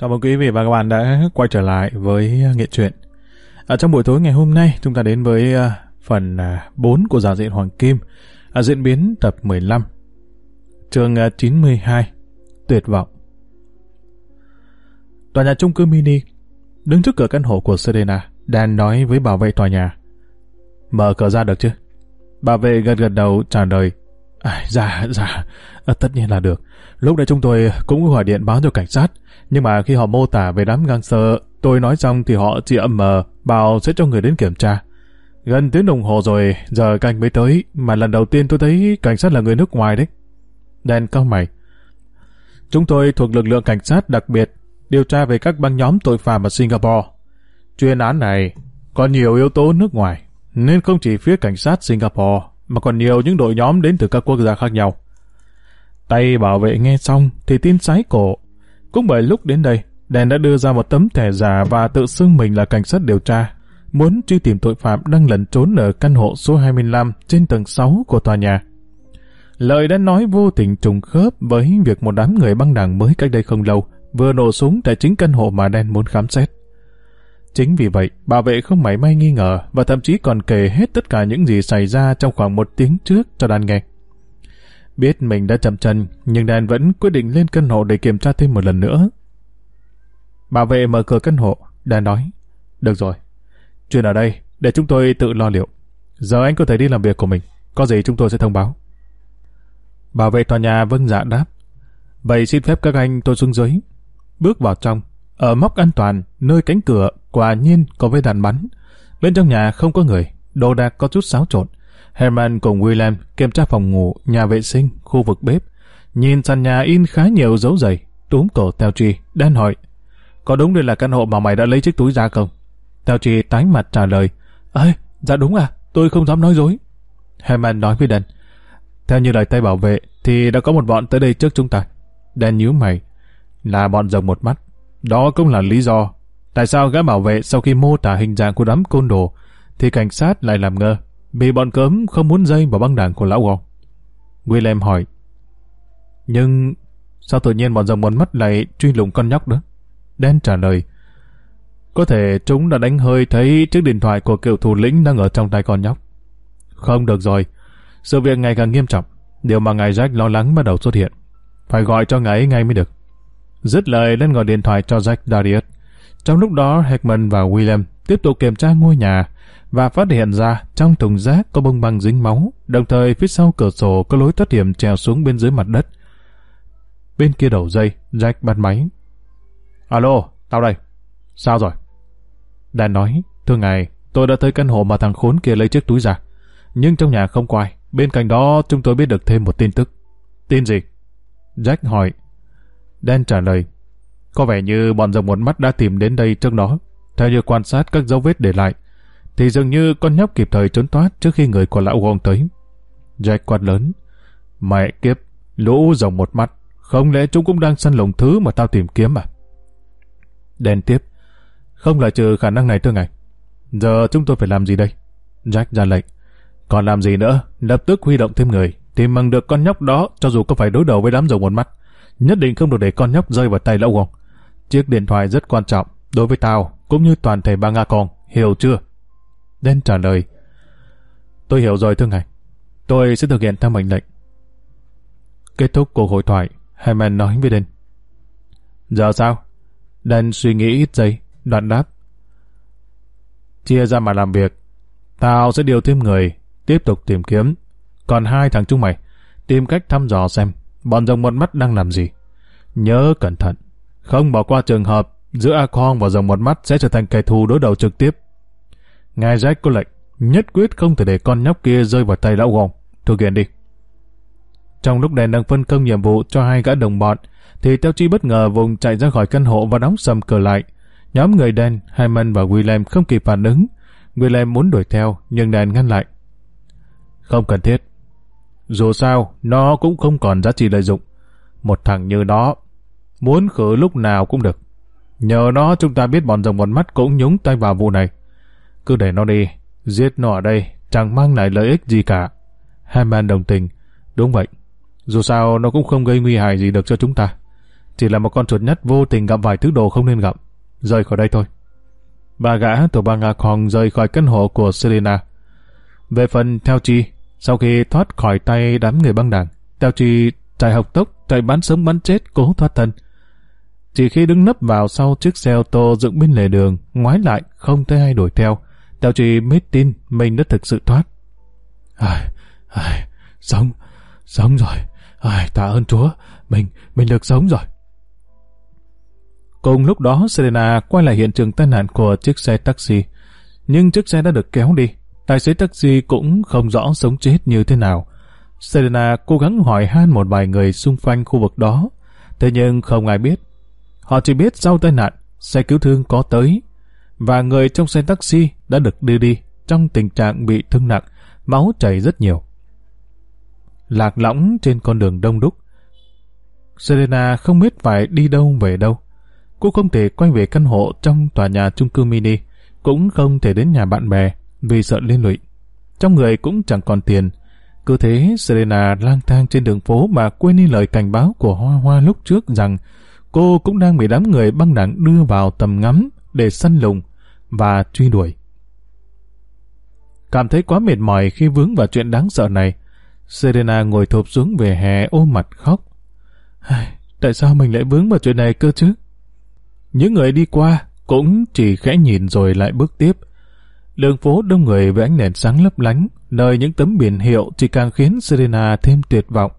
Chào mừng quý vị và các bạn đã quay trở lại với à, Nghệ truyện. Ở à, trong buổi tối ngày hôm nay, chúng ta đến với uh, phần uh, 4 của giả diện Hoàng Kim, uh, diễn biến tập 15, chương uh, 92, Tuyệt vọng. Tòa nhà chung cư mini, đứng trước cửa căn hộ của Serena, Dan nói với bảo vệ tòa nhà. Mở cửa ra được chứ? Bảo vệ gật gật đầu trả lời. À, dạ, dạ, à, tất nhiên là được. Lúc đấy chúng tôi cũng gọi điện báo cho cảnh sát, nhưng mà khi họ mô tả về đám gangster, tôi nói xong thì họ chỉ ậm mờ, bảo sẽ cho người đến kiểm tra. Gần tiếng đồng hồ rồi, giờ cảnh mới tới, mà lần đầu tiên tôi thấy cảnh sát là người nước ngoài đấy. Đen cao mày. Chúng tôi thuộc lực lượng cảnh sát đặc biệt, điều tra về các băng nhóm tội phạm ở Singapore. Chuyên án này có nhiều yếu tố nước ngoài, nên không chỉ phía cảnh sát Singapore, mà còn nhiều những đội nhóm đến từ các quốc gia khác nhau. Tay bảo vệ nghe xong thì tin sái cổ. Cũng bởi lúc đến đây, Đèn đã đưa ra một tấm thẻ giả và tự xưng mình là cảnh sát điều tra, muốn truy tìm tội phạm đang lẩn trốn ở căn hộ số 25 trên tầng 6 của tòa nhà. Lời đã nói vô tình trùng khớp với việc một đám người băng đảng mới cách đây không lâu vừa nổ súng tại chính căn hộ mà Đen muốn khám xét. Chính vì vậy, bảo vệ không mảy may nghi ngờ và thậm chí còn kể hết tất cả những gì xảy ra trong khoảng một tiếng trước cho Dan nghe. Biết mình đã chậm chân, nhưng Dan vẫn quyết định lên căn hộ để kiểm tra thêm một lần nữa. Bảo vệ mở cửa căn hộ, Dan nói, Được rồi, chuyện ở đây, để chúng tôi tự lo liệu. Giờ anh có thể đi làm việc của mình, có gì chúng tôi sẽ thông báo. Bảo vệ tòa nhà vâng dạ đáp. Vậy xin phép các anh tôi xuống dưới. Bước vào trong, ở móc an toàn, nơi cánh cửa, quả nhiên có vết đạn bắn. Bên trong nhà không có người, đồ đạc có chút xáo trộn. Herman cùng William kiểm tra phòng ngủ, nhà vệ sinh, khu vực bếp. Nhìn sàn nhà in khá nhiều dấu giày, túm cổ Teo Chi, đen hỏi. Có đúng đây là căn hộ mà mày đã lấy chiếc túi ra không? Teo Chi tái mặt trả lời. Ê, dạ đúng à, tôi không dám nói dối. Herman nói với Dan. Theo như lời tay bảo vệ, thì đã có một bọn tới đây trước chúng ta. Dan nhíu mày. Là bọn rồng một mắt. Đó cũng là lý do. Tại sao gã bảo vệ sau khi mô tả hình dạng của đám côn đồ, thì cảnh sát lại làm ngơ vì bọn cớm không muốn dây vào băng đảng của lão Wong. William hỏi, nhưng sao tự nhiên bọn rồng bọn mắt lại truy lùng con nhóc đó? Dan trả lời, có thể chúng đã đánh hơi thấy chiếc điện thoại của cựu thủ lĩnh đang ở trong tay con nhóc. Không được rồi, sự việc ngày càng nghiêm trọng, điều mà ngài Jack lo lắng bắt đầu xuất hiện. Phải gọi cho ngài ấy ngay mới được. Dứt lời lên gọi điện thoại cho Jack Darius. Trong lúc đó, Heckman và William tiếp tục kiểm tra ngôi nhà, và phát hiện ra trong thùng rác có bông băng dính máu, đồng thời phía sau cửa sổ có lối thoát hiểm trèo xuống bên dưới mặt đất. Bên kia đầu dây, Jack bắt máy. Alo, tao đây. Sao rồi? Dan nói, thưa ngài, tôi đã tới căn hộ mà thằng khốn kia lấy chiếc túi ra. Nhưng trong nhà không có ai. Bên cạnh đó chúng tôi biết được thêm một tin tức. Tin gì? Jack hỏi. Dan trả lời. Có vẻ như bọn rồng một mắt đã tìm đến đây trước đó. Theo như quan sát các dấu vết để lại, thì dường như con nhóc kịp thời trốn thoát trước khi người của lão Wong tới. Jack quát lớn. Mẹ kiếp, lũ rồng một mắt, không lẽ chúng cũng đang săn lùng thứ mà tao tìm kiếm à? Đen tiếp. Không loại trừ khả năng này thưa ngài. Giờ chúng tôi phải làm gì đây? Jack ra lệnh. Còn làm gì nữa? Lập tức huy động thêm người. Tìm bằng được con nhóc đó cho dù có phải đối đầu với đám rồng một mắt. Nhất định không được để con nhóc rơi vào tay lão Wong. Chiếc điện thoại rất quan trọng đối với tao cũng như toàn thể ba Nga con. Hiểu chưa? Đen trả lời. Tôi hiểu rồi thưa ngài. Tôi sẽ thực hiện theo mệnh lệnh. Kết thúc cuộc hội thoại, Herman nói với Đen. Giờ sao? Đen suy nghĩ ít giây, đoạn đáp. Chia ra mà làm việc. Tao sẽ điều thêm người, tiếp tục tìm kiếm. Còn hai thằng chúng mày, tìm cách thăm dò xem bọn rồng một mắt đang làm gì. Nhớ cẩn thận, không bỏ qua trường hợp giữa A Kong và dòng một mắt sẽ trở thành kẻ thù đối đầu trực tiếp Ngài Jack có lệnh, nhất quyết không thể để con nhóc kia rơi vào tay lão gồng. Thực hiện đi. Trong lúc đèn đang phân công nhiệm vụ cho hai gã đồng bọn, thì Teo Chi bất ngờ vùng chạy ra khỏi căn hộ và đóng sầm cửa lại. Nhóm người đen, Hyman và William không kịp phản ứng. William muốn đuổi theo, nhưng đèn ngăn lại. Không cần thiết. Dù sao, nó cũng không còn giá trị lợi dụng. Một thằng như nó, muốn khử lúc nào cũng được. Nhờ nó chúng ta biết bọn rồng bọn mắt cũng nhúng tay vào vụ này. Cứ để nó đi, giết nó ở đây chẳng mang lại lợi ích gì cả. Haman đồng tình. Đúng vậy. Dù sao nó cũng không gây nguy hại gì được cho chúng ta. Chỉ là một con chuột nhất vô tình gặp vài thứ đồ không nên gặp. Rời khỏi đây thôi. Bà gã tổ bà Nga Khong rời khỏi căn hộ của Selena. Về phần theo chi, sau khi thoát khỏi tay đám người băng đảng, theo chi chạy học tốc, chạy bắn sống bắn chết, cố thoát thân. Chỉ khi đứng nấp vào sau chiếc xe ô tô dựng bên lề đường, ngoái lại, không thấy ai đuổi theo, theo chi mới tin mình đã thực sự thoát. Ai, ai, sống, sống rồi, ai, tạ ơn Chúa, mình, mình được sống rồi. Cùng lúc đó Serena quay lại hiện trường tai nạn của chiếc xe taxi. Nhưng chiếc xe đã được kéo đi. Tài xế taxi cũng không rõ sống chết như thế nào. Serena cố gắng hỏi han một vài người xung quanh khu vực đó. Thế nhưng không ai biết. Họ chỉ biết sau tai nạn, xe cứu thương có tới. Và người trong xe taxi đã được đưa đi trong tình trạng bị thương nặng, máu chảy rất nhiều. Lạc lõng trên con đường đông đúc. Serena không biết phải đi đâu về đâu. Cô không thể quay về căn hộ trong tòa nhà chung cư mini, cũng không thể đến nhà bạn bè vì sợ liên lụy. Trong người cũng chẳng còn tiền. Cứ thế Serena lang thang trên đường phố mà quên đi lời cảnh báo của Hoa Hoa lúc trước rằng cô cũng đang bị đám người băng đảng đưa vào tầm ngắm để săn lùng và truy đuổi. Cảm thấy quá mệt mỏi khi vướng vào chuyện đáng sợ này, Serena ngồi thụp xuống về hè ôm mặt khóc. Tại sao mình lại vướng vào chuyện này cơ chứ? Những người đi qua cũng chỉ khẽ nhìn rồi lại bước tiếp. Đường phố đông người với ánh đèn sáng lấp lánh, nơi những tấm biển hiệu chỉ càng khiến Serena thêm tuyệt vọng.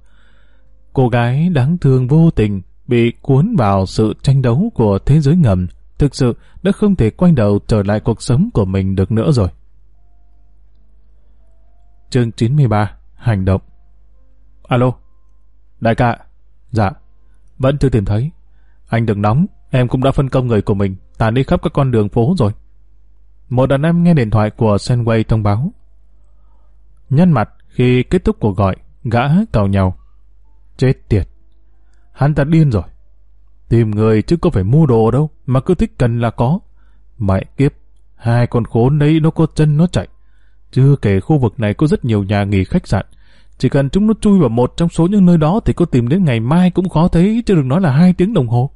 Cô gái đáng thương vô tình bị cuốn vào sự tranh đấu của thế giới ngầm, thực sự đã không thể quay đầu trở lại cuộc sống của mình được nữa rồi. Chương 93 Hành động Alo Đại ca Dạ Vẫn chưa tìm thấy Anh đừng nóng Em cũng đã phân công người của mình tàn đi khắp các con đường phố rồi. Một đàn em nghe điện thoại của Senway thông báo. Nhân mặt khi kết thúc cuộc gọi, gã cầu nhau. Chết tiệt. Hắn ta điên rồi. Tìm người chứ có phải mua đồ đâu, mà cứ thích cần là có. Mẹ kiếp, hai con khốn đấy nó có chân nó chạy. Chưa kể khu vực này có rất nhiều nhà nghỉ khách sạn. Chỉ cần chúng nó chui vào một trong số những nơi đó thì có tìm đến ngày mai cũng khó thấy, chứ đừng nói là hai tiếng đồng hồ.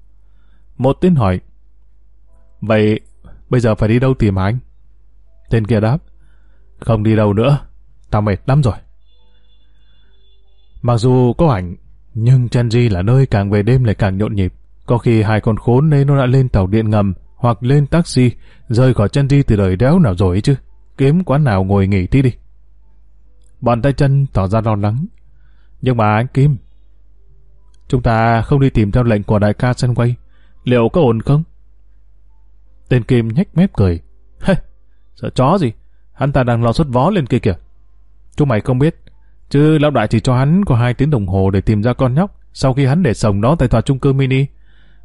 Một tên hỏi, Vậy bây giờ phải đi đâu tìm anh? Tên kia đáp, không đi đâu nữa, tao mệt lắm rồi. Mặc dù có ảnh, nhưng Chanji là nơi càng về đêm lại càng nhộn nhịp. Có khi hai con khốn nên nó đã lên tàu điện ngầm hoặc lên taxi, rời khỏi Chanji từ đời đéo nào rồi chứ. Kiếm quán nào ngồi nghỉ tí đi. Bọn tay chân tỏ ra lo lắng. Nhưng mà anh Kim, chúng ta không đi tìm theo lệnh của đại ca Senway. Liệu có ổn không? Tên Kim nhếch mép cười. Hê, sợ chó gì? Hắn ta đang lo xuất vó lên kia kìa. Chúng mày không biết, chứ lão đại chỉ cho hắn có hai tiếng đồng hồ để tìm ra con nhóc sau khi hắn để sống đó tại tòa chung cư mini.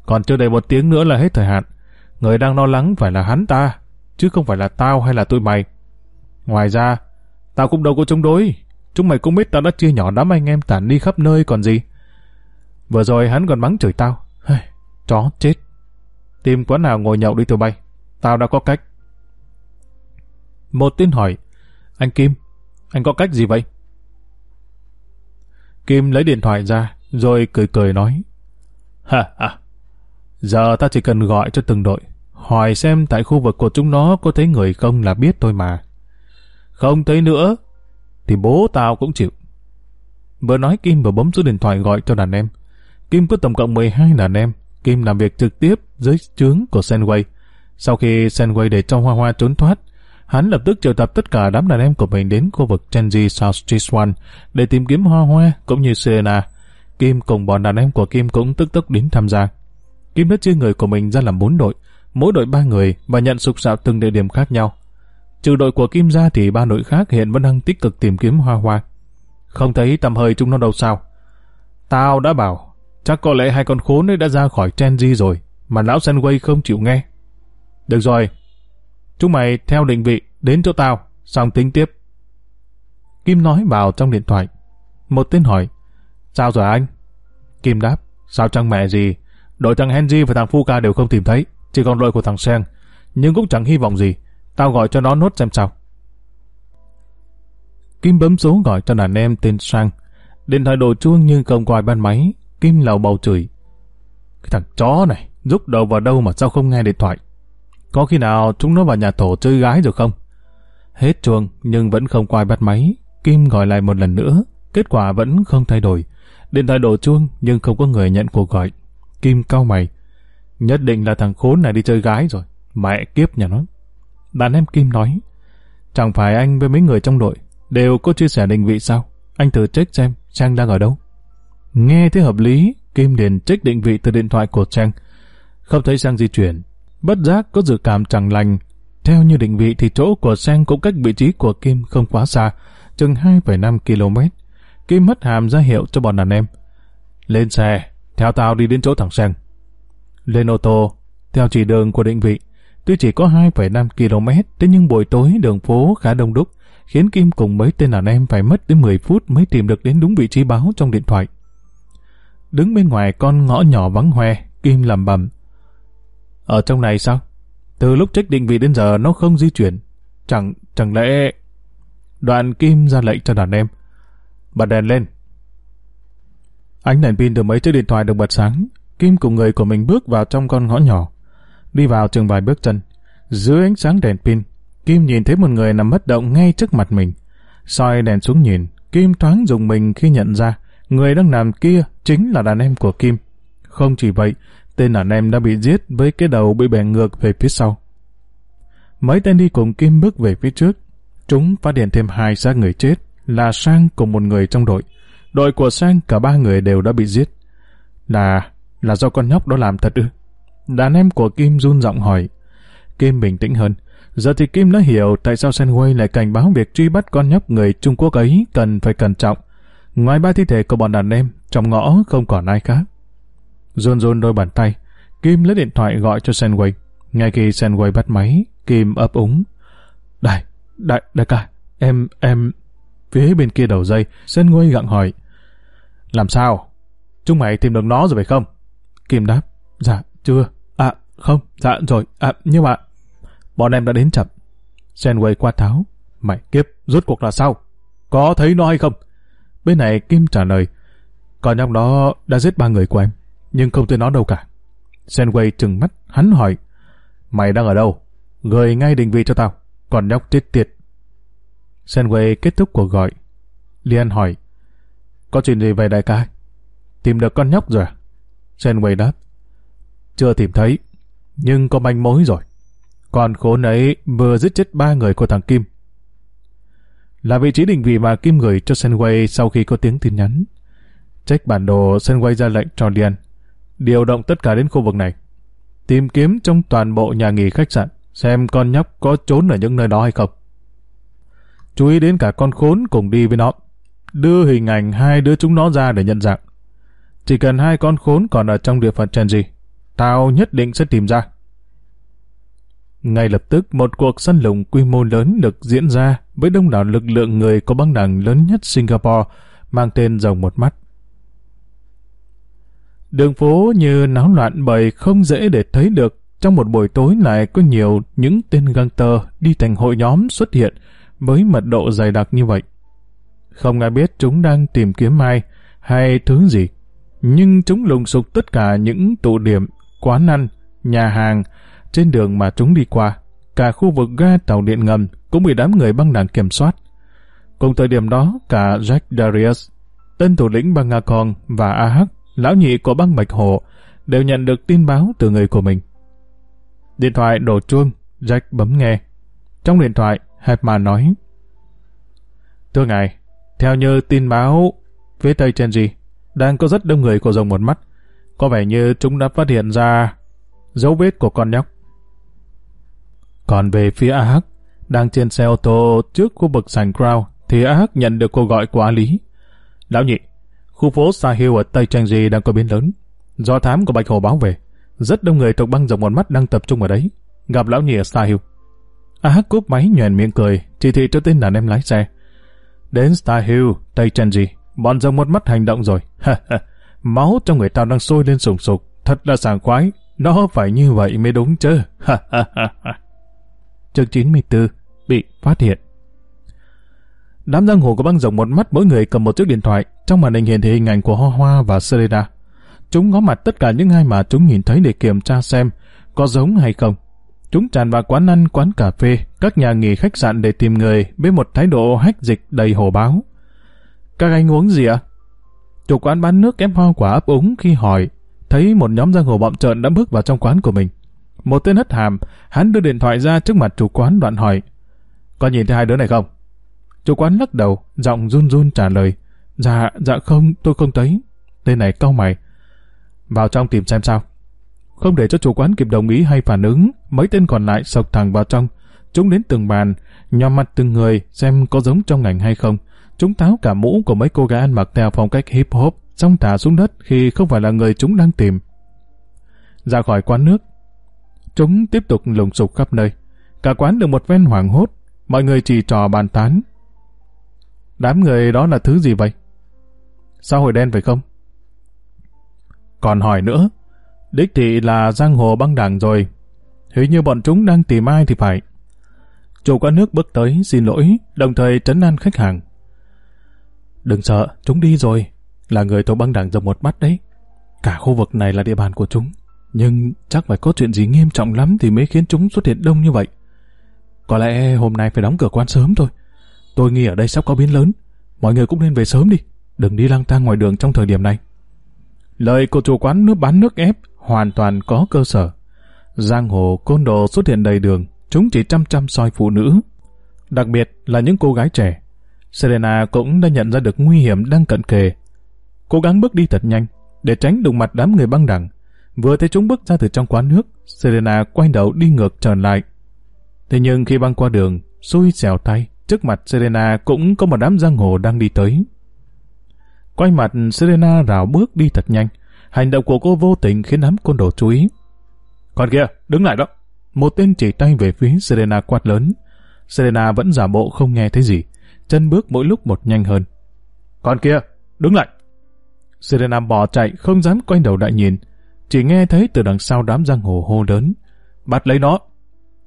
Còn chưa đầy một tiếng nữa là hết thời hạn. Người đang lo lắng phải là hắn ta, chứ không phải là tao hay là tụi mày. Ngoài ra, tao cũng đâu có chống đối. Chúng mày cũng biết tao đã chia nhỏ đám anh em tản đi khắp nơi còn gì. Vừa rồi hắn còn mắng chửi tao. Hey, chó chết. Tìm quán nào ngồi nhậu đi tụi bay. Tao đã có cách. Một tin hỏi, anh Kim, anh có cách gì vậy? Kim lấy điện thoại ra, rồi cười cười nói, Ha ha, giờ ta chỉ cần gọi cho từng đội, hỏi xem tại khu vực của chúng nó có thấy người không là biết thôi mà. Không thấy nữa, thì bố tao cũng chịu. Vừa nói Kim vừa bấm số điện thoại gọi cho đàn em. Kim có tổng cộng 12 đàn em, Kim làm việc trực tiếp dưới trướng của Senway. Sau khi Senway để cho Hoa Hoa trốn thoát, hắn lập tức triệu tập tất cả đám đàn em của mình đến khu vực Chenji South Street One để tìm kiếm Hoa Hoa cũng như Serena. Kim cùng bọn đàn em của Kim cũng tức tức đến tham gia. Kim đã chia người của mình ra làm bốn đội, mỗi đội ba người và nhận sục sạo từng địa điểm khác nhau. Trừ đội của Kim ra thì ba đội khác hiện vẫn đang tích cực tìm kiếm Hoa Hoa. Không thấy tầm hơi chúng nó đâu sao. Tao đã bảo Chắc có lẽ hai con khốn ấy đã ra khỏi Chenji rồi, mà lão Senway không chịu nghe. Được rồi, chúng mày theo định vị, đến chỗ tao, xong tính tiếp. Kim nói vào trong điện thoại. Một tên hỏi, sao rồi anh? Kim đáp, sao chẳng mẹ gì, đội thằng Henry và thằng Fuka đều không tìm thấy, chỉ còn đội của thằng Sen, nhưng cũng chẳng hy vọng gì, tao gọi cho nó nốt xem sao. Kim bấm số gọi cho đàn em tên Sang. Điện thoại đổ chuông nhưng không có ai ban máy, Kim lầu bầu chửi. Cái thằng chó này, rút đầu vào đâu mà sao không nghe điện thoại? Có khi nào chúng nó vào nhà tổ chơi gái rồi không? Hết chuông nhưng vẫn không quay bắt máy. Kim gọi lại một lần nữa, kết quả vẫn không thay đổi. Điện thoại đổ chuông nhưng không có người nhận cuộc gọi. Kim cau mày. Nhất định là thằng khốn này đi chơi gái rồi. Mẹ kiếp nhà nó. Đàn em Kim nói. Chẳng phải anh với mấy người trong đội đều có chia sẻ định vị sao? Anh thử check xem Trang đang ở đâu. Nghe thấy hợp lý, Kim liền check định vị từ điện thoại của Trang. Không thấy Trang di chuyển. Bất giác có dự cảm chẳng lành. Theo như định vị thì chỗ của sen cũng cách vị trí của Kim không quá xa, chừng 2,5 km. Kim mất hàm ra hiệu cho bọn đàn em. Lên xe, theo tao đi đến chỗ thằng sen. Lên ô tô, theo chỉ đường của định vị, tuy chỉ có 2,5 km, thế nhưng buổi tối đường phố khá đông đúc, khiến Kim cùng mấy tên đàn em phải mất đến 10 phút mới tìm được đến đúng vị trí báo trong điện thoại. Đứng bên ngoài con ngõ nhỏ vắng hoe, Kim lầm bầm. Ở trong này sao? Từ lúc trách định vị đến giờ nó không di chuyển. Chẳng, chẳng lẽ... Đoạn Kim ra lệnh cho đàn em. Bật đèn lên. Ánh đèn pin từ mấy chiếc điện thoại được bật sáng. Kim cùng người của mình bước vào trong con ngõ nhỏ. Đi vào chừng vài bước chân. Dưới ánh sáng đèn pin, Kim nhìn thấy một người nằm bất động ngay trước mặt mình. soi đèn xuống nhìn, Kim thoáng dùng mình khi nhận ra người đang nằm kia chính là đàn em của Kim. Không chỉ vậy, tên đàn em đã bị giết với cái đầu bị bẻ ngược về phía sau. Mấy tên đi cùng Kim bước về phía trước. Chúng phát hiện thêm hai xác người chết là Sang cùng một người trong đội. Đội của Sang cả ba người đều đã bị giết. Là... là do con nhóc đó làm thật ư? Đàn em của Kim run giọng hỏi. Kim bình tĩnh hơn. Giờ thì Kim đã hiểu tại sao Senway lại cảnh báo việc truy bắt con nhóc người Trung Quốc ấy cần phải cẩn trọng. Ngoài ba thi thể của bọn đàn em, trong ngõ không còn ai khác. Run run đôi bàn tay, Kim lấy điện thoại gọi cho Senway. Ngay khi Senway bắt máy, Kim ấp úng. Đại, đại, đại ca, em, em... Phía bên kia đầu dây, Senway gặng hỏi. Làm sao? Chúng mày tìm được nó rồi phải không? Kim đáp. Dạ, chưa. À, không, dạ rồi. À, nhưng mà... Bọn em đã đến chậm. Senway qua tháo. Mày kiếp, rốt cuộc là sao? Có thấy nó hay không? Bên này Kim trả lời. Còn nhóc đó đã giết ba người của em, nhưng không thấy nó đâu cả. Senway trừng mắt, hắn hỏi. Mày đang ở đâu? Gửi ngay định vị cho tao. Còn nhóc chết tiệt. Senway kết thúc cuộc gọi. Lian hỏi. Có chuyện gì về đại ca? Tìm được con nhóc rồi à? Senway đáp. Chưa tìm thấy, nhưng có manh mối rồi. Còn khốn ấy vừa giết chết ba người của thằng Kim. Là vị trí định vị mà Kim gửi cho Senway sau khi có tiếng tin nhắn. Check bản đồ, Senway ra lệnh cho Lian. Điều động tất cả đến khu vực này. Tìm kiếm trong toàn bộ nhà nghỉ khách sạn, xem con nhóc có trốn ở những nơi đó hay không. Chú ý đến cả con khốn cùng đi với nó. Đưa hình ảnh hai đứa chúng nó ra để nhận dạng. Chỉ cần hai con khốn còn ở trong địa phận Chenji, tao nhất định sẽ tìm ra. Ngay lập tức một cuộc săn lùng quy mô lớn được diễn ra với đông đảo lực lượng người có băng đảng lớn nhất Singapore mang tên rồng một mắt. Đường phố như náo loạn bởi không dễ để thấy được trong một buổi tối lại có nhiều những tên gangster đi thành hội nhóm xuất hiện với mật độ dày đặc như vậy. Không ai biết chúng đang tìm kiếm ai hay thứ gì, nhưng chúng lùng sục tất cả những tụ điểm, quán ăn, nhà hàng, trên đường mà chúng đi qua, cả khu vực ga tàu điện ngầm cũng bị đám người băng đảng kiểm soát. Cùng thời điểm đó, cả Jack Darius, tên thủ lĩnh băng Nga Con và AH, lão nhị của băng Bạch Hồ, đều nhận được tin báo từ người của mình. Điện thoại đổ chuông, Jack bấm nghe. Trong điện thoại, Hepman nói, Thưa ngài, theo như tin báo phía tây Chenji, đang có rất đông người của rồng một mắt. Có vẻ như chúng đã phát hiện ra dấu vết của con nhóc. Còn về phía AH, đang trên xe ô tô trước khu vực sành Crown, thì AH nhận được cuộc gọi của A Lý. Lão nhị, khu phố Sahil ở Tây Trang Di đang có biến lớn. Do thám của Bạch Hồ báo về, rất đông người thuộc băng rồng một mắt đang tập trung ở đấy. Gặp lão nhị ở Sahil. AH cúp máy nhoèn miệng cười, chỉ thị cho tên đàn em lái xe. Đến Star Hill, Tây Chenji, bọn dòng một mắt hành động rồi. Máu trong người tao đang sôi lên sùng sục, thật là sảng khoái. Nó phải như vậy mới đúng chứ. Chương 94 Bị phát hiện Đám giang hồ của băng rồng một mắt mỗi người cầm một chiếc điện thoại, trong màn hình hiển thị hình ảnh của Hoa Hoa và Serena. chúng ngó mặt tất cả những ai mà chúng nhìn thấy để kiểm tra xem có giống hay không. Chúng tràn vào quán ăn, quán cà phê, các nhà nghỉ khách sạn để tìm người với một thái độ hách dịch đầy hồ báo. Các anh uống gì ạ? Chủ quán bán nước ép hoa quả ấp úng khi hỏi, thấy một nhóm giang hồ bọng trợn đã bước vào trong quán của mình. Một tên hất hàm, hắn đưa điện thoại ra trước mặt chủ quán đoạn hỏi, có nhìn thấy hai đứa này không? Chủ quán lắc đầu, giọng run run trả lời, dạ, dạ không, tôi không thấy. Tên này cau mày, vào trong tìm xem sao. Không để cho chủ quán kịp đồng ý hay phản ứng, mấy tên còn lại sộc thẳng vào trong. Chúng đến từng bàn, nhòm mặt từng người xem có giống trong ngành hay không. Chúng tháo cả mũ của mấy cô gái ăn mặc theo phong cách hip hop, xong thả xuống đất khi không phải là người chúng đang tìm. Ra khỏi quán nước, chúng tiếp tục lùng sục khắp nơi. Cả quán được một ven hoảng hốt, mọi người chỉ trò bàn tán. Đám người đó là thứ gì vậy? Xã hội đen phải không? Còn hỏi nữa, đích thị là giang hồ băng đảng rồi. Hình như bọn chúng đang tìm ai thì phải. Chủ quán nước bước tới xin lỗi, đồng thời trấn an khách hàng. Đừng sợ, chúng đi rồi. Là người thuộc băng đảng dòng một mắt đấy. Cả khu vực này là địa bàn của chúng. Nhưng chắc phải có chuyện gì nghiêm trọng lắm thì mới khiến chúng xuất hiện đông như vậy. Có lẽ hôm nay phải đóng cửa quán sớm thôi. Tôi nghĩ ở đây sắp có biến lớn. Mọi người cũng nên về sớm đi. Đừng đi lang thang ngoài đường trong thời điểm này. Lời của chủ quán nước bán nước ép hoàn toàn có cơ sở. Giang hồ côn đồ xuất hiện đầy đường, chúng chỉ chăm chăm soi phụ nữ. Đặc biệt là những cô gái trẻ. Serena cũng đã nhận ra được nguy hiểm đang cận kề. Cố gắng bước đi thật nhanh, để tránh đụng mặt đám người băng đẳng. Vừa thấy chúng bước ra từ trong quán nước, Serena quay đầu đi ngược trở lại. Thế nhưng khi băng qua đường, xui xẻo tay, trước mặt Serena cũng có một đám giang hồ đang đi tới. Quay mặt, Serena rào bước đi thật nhanh. Hành động của cô vô tình khiến đám côn đồ chú ý. Còn kia, đứng lại đó. Một tên chỉ tay về phía Serena quát lớn. Serena vẫn giả bộ không nghe thấy gì. Chân bước mỗi lúc một nhanh hơn. Còn kia, đứng lại. Serena bỏ chạy, không dám quay đầu lại nhìn. Chỉ nghe thấy từ đằng sau đám giang hồ hô lớn. Bắt lấy nó.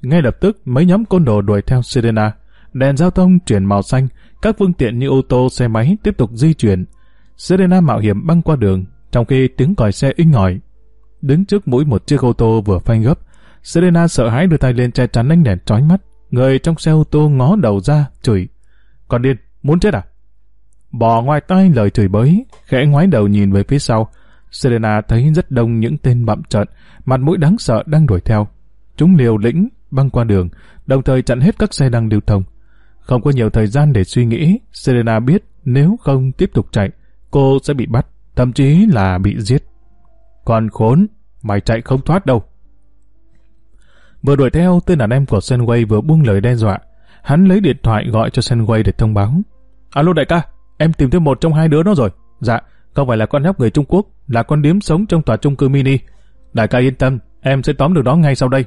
Ngay lập tức, mấy nhóm côn đồ đuổi theo Serena. Đèn giao thông chuyển màu xanh, các phương tiện như ô tô, xe máy tiếp tục di chuyển. Serena mạo hiểm băng qua đường, trong khi tiếng còi xe inh ỏi. Đứng trước mũi một chiếc ô tô vừa phanh gấp, Serena sợ hãi đưa tay lên che chắn ánh đèn trói mắt. Người trong xe ô tô ngó đầu ra, chửi. "Còn điên, muốn chết à? Bỏ ngoài tai lời chửi bới, khẽ ngoái đầu nhìn về phía sau. Serena thấy rất đông những tên bậm trợn, mặt mũi đáng sợ đang đuổi theo. Chúng liều lĩnh, băng qua đường, đồng thời chặn hết các xe đang lưu thông. Không có nhiều thời gian để suy nghĩ, Serena biết nếu không tiếp tục chạy, cô sẽ bị bắt, thậm chí là bị giết. Còn khốn, mày chạy không thoát đâu. Vừa đuổi theo, tên đàn em của Senway vừa buông lời đe dọa. Hắn lấy điện thoại gọi cho Senway để thông báo. Alo đại ca, em tìm thấy một trong hai đứa đó rồi. Dạ, không phải là con nhóc người Trung Quốc, là con điếm sống trong tòa chung cư mini. Đại ca yên tâm, em sẽ tóm được nó ngay sau đây.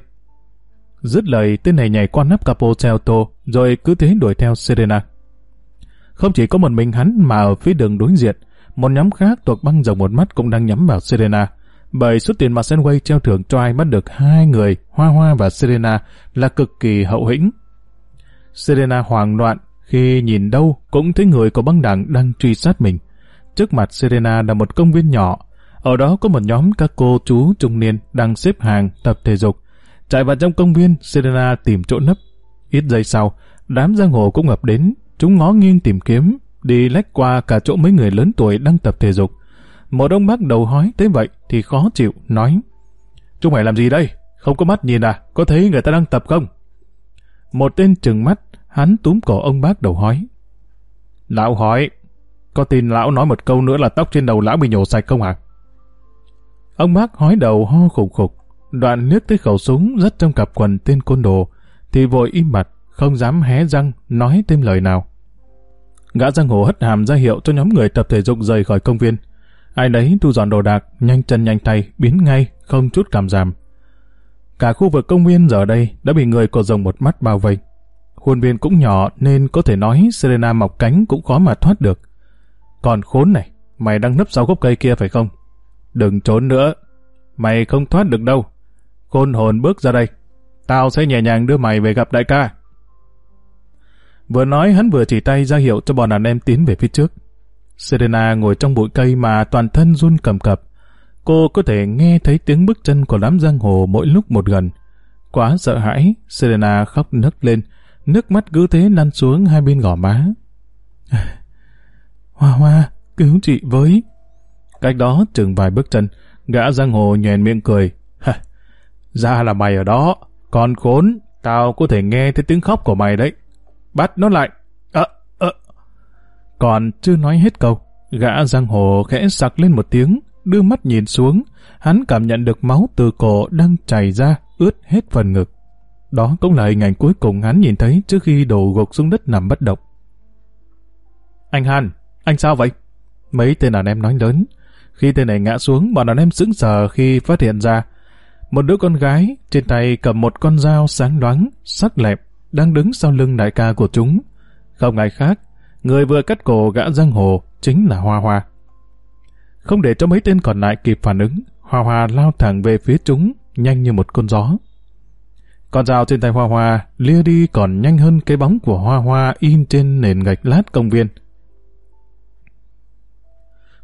Dứt lời, tên này nhảy qua nắp capo xe ô tô, rồi cứ thế đuổi theo Serena. Không chỉ có một mình hắn mà ở phía đường đối diện, một nhóm khác thuộc băng dòng một mắt cũng đang nhắm vào Serena. Bởi số tiền mà Senway treo thưởng cho ai bắt được hai người, Hoa Hoa và Serena, là cực kỳ hậu hĩnh. Serena hoảng loạn khi nhìn đâu cũng thấy người của băng đảng đang truy sát mình. Trước mặt Serena là một công viên nhỏ, ở đó có một nhóm các cô chú trung niên đang xếp hàng tập thể dục. Chạy vào trong công viên, Serena tìm chỗ nấp. Ít giây sau, đám giang hồ cũng ngập đến, chúng ngó nghiêng tìm kiếm, đi lách qua cả chỗ mấy người lớn tuổi đang tập thể dục. Một ông bác đầu hói thế vậy thì khó chịu, nói Chúng mày làm gì đây? Không có mắt nhìn à? Có thấy người ta đang tập không? Một tên trừng mắt, hắn túm cổ ông bác đầu hói. Lão hỏi, có tin lão nói một câu nữa là tóc trên đầu lão bị nhổ sạch không hả? Ông bác hói đầu ho khủng khục, đoạn liếc tới khẩu súng rất trong cặp quần tên côn đồ, thì vội im mặt, không dám hé răng, nói thêm lời nào. Gã giang hồ hất hàm ra hiệu cho nhóm người tập thể dục rời khỏi công viên. Ai đấy thu dọn đồ đạc, nhanh chân nhanh tay, biến ngay, không chút cảm giảm. Cả khu vực công viên giờ đây đã bị người của rồng một mắt bao vây. Khuôn viên cũng nhỏ nên có thể nói Serena mọc cánh cũng khó mà thoát được. Còn khốn này, mày đang nấp sau gốc cây kia phải không? Đừng trốn nữa, mày không thoát được đâu côn hồn bước ra đây, tao sẽ nhẹ nhàng đưa mày về gặp đại ca. Vừa nói hắn vừa chỉ tay ra hiệu cho bọn đàn em tiến về phía trước. Serena ngồi trong bụi cây mà toàn thân run cầm cập. Cô có thể nghe thấy tiếng bước chân của đám giang hồ mỗi lúc một gần. Quá sợ hãi, Serena khóc nấc lên, nước mắt cứ thế lăn xuống hai bên gò má. Hoa hoa, cứu chị với. Cách đó chừng vài bước chân, gã giang hồ nhèn miệng cười. Ra là mày ở đó, còn khốn, tao có thể nghe thấy tiếng khóc của mày đấy. Bắt nó lại. Ơ, à, ơ. Còn chưa nói hết câu, gã giang hồ khẽ sặc lên một tiếng, đưa mắt nhìn xuống, hắn cảm nhận được máu từ cổ đang chảy ra, ướt hết phần ngực. Đó cũng là hình ảnh cuối cùng hắn nhìn thấy trước khi đổ gục xuống đất nằm bất động. Anh Han, anh sao vậy? Mấy tên đàn em nói lớn. Khi tên này ngã xuống, bọn đàn em sững sờ khi phát hiện ra một đứa con gái trên tay cầm một con dao sáng loáng, sắc lẹp, đang đứng sau lưng đại ca của chúng. Không ai khác, người vừa cắt cổ gã giang hồ chính là Hoa Hoa. Không để cho mấy tên còn lại kịp phản ứng, Hoa Hoa lao thẳng về phía chúng, nhanh như một cơn gió. Con dao trên tay Hoa Hoa lia đi còn nhanh hơn cái bóng của Hoa Hoa in trên nền gạch lát công viên.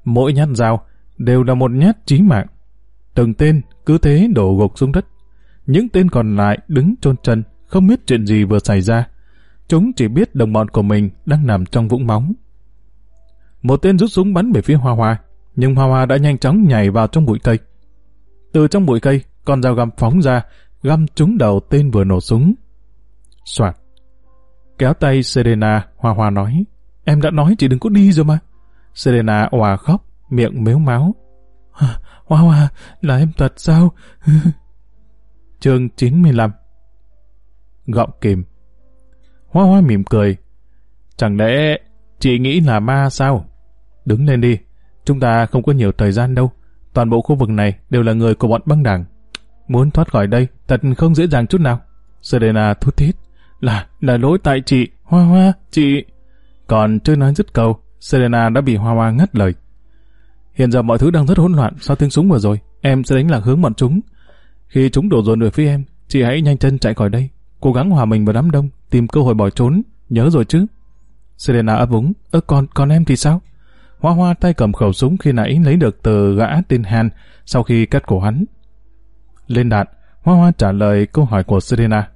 Mỗi nhát dao đều là một nhát chí mạng. Từng tên cứ thế đổ gục xuống đất. Những tên còn lại đứng chôn chân, không biết chuyện gì vừa xảy ra. Chúng chỉ biết đồng bọn của mình đang nằm trong vũng máu. Một tên rút súng bắn về phía Hoa Hoa, nhưng Hoa Hoa đã nhanh chóng nhảy vào trong bụi cây. Từ trong bụi cây, con dao găm phóng ra, găm trúng đầu tên vừa nổ súng. Soạt. Kéo tay Serena, Hoa Hoa nói, em đã nói chị đừng có đi rồi mà. Serena òa khóc, miệng mếu máu. Hoa Hoa, là em thật sao? chương 95 Gọng kìm Hoa Hoa mỉm cười. Chẳng lẽ chị nghĩ là ma sao? Đứng lên đi, chúng ta không có nhiều thời gian đâu. Toàn bộ khu vực này đều là người của bọn băng đảng. Muốn thoát khỏi đây, thật không dễ dàng chút nào. Serena thút thít. Là, là lỗi tại chị, Hoa Hoa, chị... Còn chưa nói dứt câu, Serena đã bị Hoa Hoa ngắt lời. Hiện giờ mọi thứ đang rất hỗn loạn sau tiếng súng vừa rồi. Em sẽ đánh lạc hướng bọn chúng. Khi chúng đổ dồn về phía em, chị hãy nhanh chân chạy khỏi đây. Cố gắng hòa mình vào đám đông, tìm cơ hội bỏ trốn. Nhớ rồi chứ? Serena ấp úng. Ơ còn, còn em thì sao? Hoa Hoa tay cầm khẩu súng khi nãy lấy được từ gã tên Han sau khi cắt cổ hắn. Lên đạn, Hoa Hoa trả lời câu hỏi của Serena.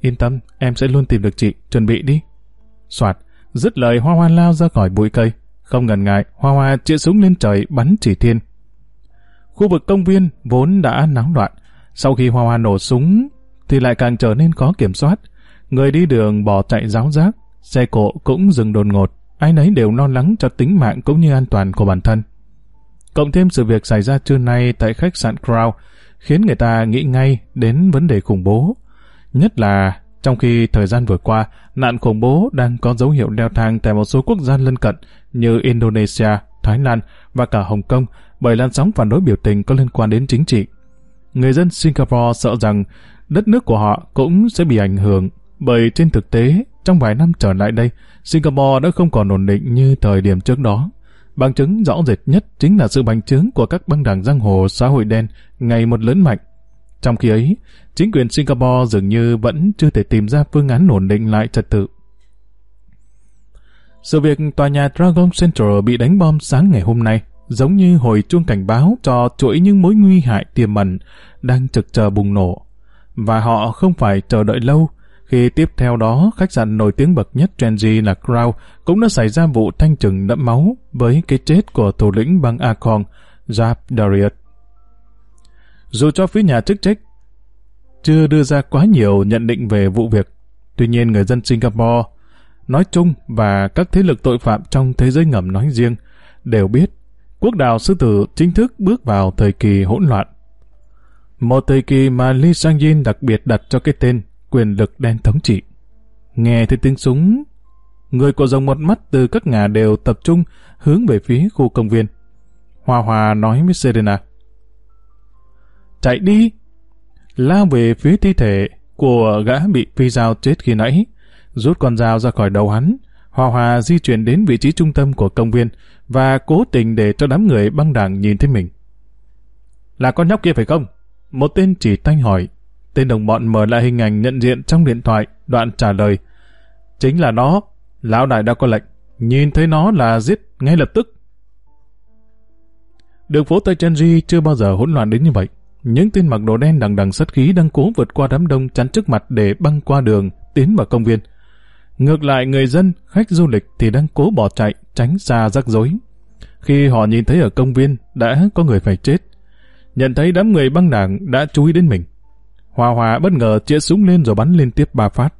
Yên tâm, em sẽ luôn tìm được chị, chuẩn bị đi. Soạt, dứt lời Hoa Hoa lao ra khỏi bụi cây. Không ngần ngại, Hoa Hoa chĩa súng lên trời bắn chỉ thiên. Khu vực công viên vốn đã náo loạn. Sau khi Hoa Hoa nổ súng thì lại càng trở nên khó kiểm soát. Người đi đường bỏ chạy ráo rác, xe cộ cũng dừng đột ngột. Ai nấy đều lo lắng cho tính mạng cũng như an toàn của bản thân. Cộng thêm sự việc xảy ra trưa nay tại khách sạn Crown khiến người ta nghĩ ngay đến vấn đề khủng bố. Nhất là trong khi thời gian vừa qua, nạn khủng bố đang có dấu hiệu leo thang tại một số quốc gia lân cận như Indonesia, Thái Lan và cả Hồng Kông bởi làn sóng phản đối biểu tình có liên quan đến chính trị. Người dân Singapore sợ rằng đất nước của họ cũng sẽ bị ảnh hưởng bởi trên thực tế, trong vài năm trở lại đây, Singapore đã không còn ổn định như thời điểm trước đó. Bằng chứng rõ rệt nhất chính là sự bành trướng của các băng đảng giang hồ xã hội đen ngày một lớn mạnh. Trong khi ấy, chính quyền Singapore dường như vẫn chưa thể tìm ra phương án ổn định lại trật tự. Sự việc tòa nhà Dragon Central bị đánh bom sáng ngày hôm nay giống như hồi chuông cảnh báo cho chuỗi những mối nguy hại tiềm ẩn đang trực chờ bùng nổ. Và họ không phải chờ đợi lâu, khi tiếp theo đó khách sạn nổi tiếng bậc nhất Genji là Crown cũng đã xảy ra vụ thanh trừng đẫm máu với cái chết của thủ lĩnh bang Akon, Jab Darius. Dù cho phía nhà chức trách chưa đưa ra quá nhiều nhận định về vụ việc, tuy nhiên người dân Singapore nói chung và các thế lực tội phạm trong thế giới ngầm nói riêng đều biết quốc đảo sư tử chính thức bước vào thời kỳ hỗn loạn. Một thời kỳ mà Lee sang Jin đặc biệt đặt cho cái tên quyền lực đen thống trị. Nghe thấy tiếng súng, người của dòng một mắt từ các ngả đều tập trung hướng về phía khu công viên. hòa Hòa nói với Serena. Chạy đi! Lao về phía thi thể của gã bị phi dao chết khi nãy, rút con dao ra khỏi đầu hắn. hòa Hòa di chuyển đến vị trí trung tâm của công viên và cố tình để cho đám người băng đảng nhìn thấy mình. Là con nhóc kia phải không? Một tên chỉ tanh hỏi. Tên đồng bọn mở lại hình ảnh nhận diện trong điện thoại, đoạn trả lời. Chính là nó. Lão đại đã có lệnh. Nhìn thấy nó là giết ngay lập tức. Đường phố Tây Chenji chưa bao giờ hỗn loạn đến như vậy. Những tên mặc đồ đen đằng đằng sát khí đang cố vượt qua đám đông chắn trước mặt để băng qua đường, tiến vào công viên. Ngược lại người dân, khách du lịch thì đang cố bỏ chạy, tránh xa rắc rối. Khi họ nhìn thấy ở công viên đã có người phải chết, nhận thấy đám người băng đảng đã chú ý đến mình. Hòa Hòa bất ngờ chĩa súng lên rồi bắn liên tiếp ba phát.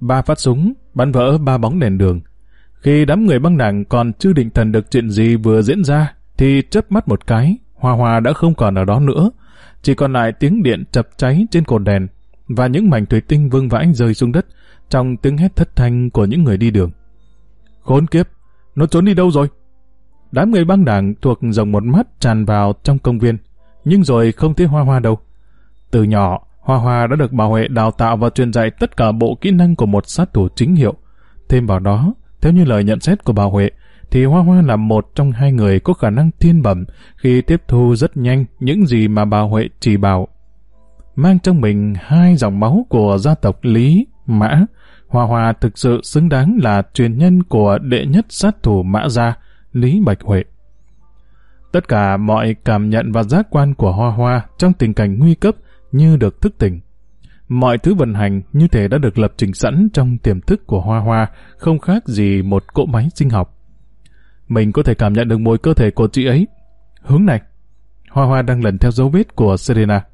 Ba phát súng, bắn vỡ ba bóng đèn đường. Khi đám người băng đảng còn chưa định thần được chuyện gì vừa diễn ra, thì chớp mắt một cái, Hòa Hòa đã không còn ở đó nữa. Chỉ còn lại tiếng điện chập cháy trên cột đèn và những mảnh thủy tinh vương vãi rơi xuống đất trong tiếng hét thất thanh của những người đi đường. Khốn kiếp, nó trốn đi đâu rồi? Đám người băng đảng thuộc dòng một mắt tràn vào trong công viên, nhưng rồi không thấy Hoa Hoa đâu. Từ nhỏ, Hoa Hoa đã được bảo vệ đào tạo và truyền dạy tất cả bộ kỹ năng của một sát thủ chính hiệu. Thêm vào đó, theo như lời nhận xét của bảo Huệ, thì Hoa Hoa là một trong hai người có khả năng thiên bẩm khi tiếp thu rất nhanh những gì mà bà Huệ chỉ bảo. Mang trong mình hai dòng máu của gia tộc Lý, Mã, Hoa Hoa thực sự xứng đáng là truyền nhân của đệ nhất sát thủ Mã Gia, Lý Bạch Huệ. Tất cả mọi cảm nhận và giác quan của Hoa Hoa trong tình cảnh nguy cấp như được thức tỉnh. Mọi thứ vận hành như thể đã được lập trình sẵn trong tiềm thức của Hoa Hoa, không khác gì một cỗ máy sinh học. Mình có thể cảm nhận được mùi cơ thể của chị ấy. Hướng này, Hoa Hoa đang lần theo dấu vết của Serena.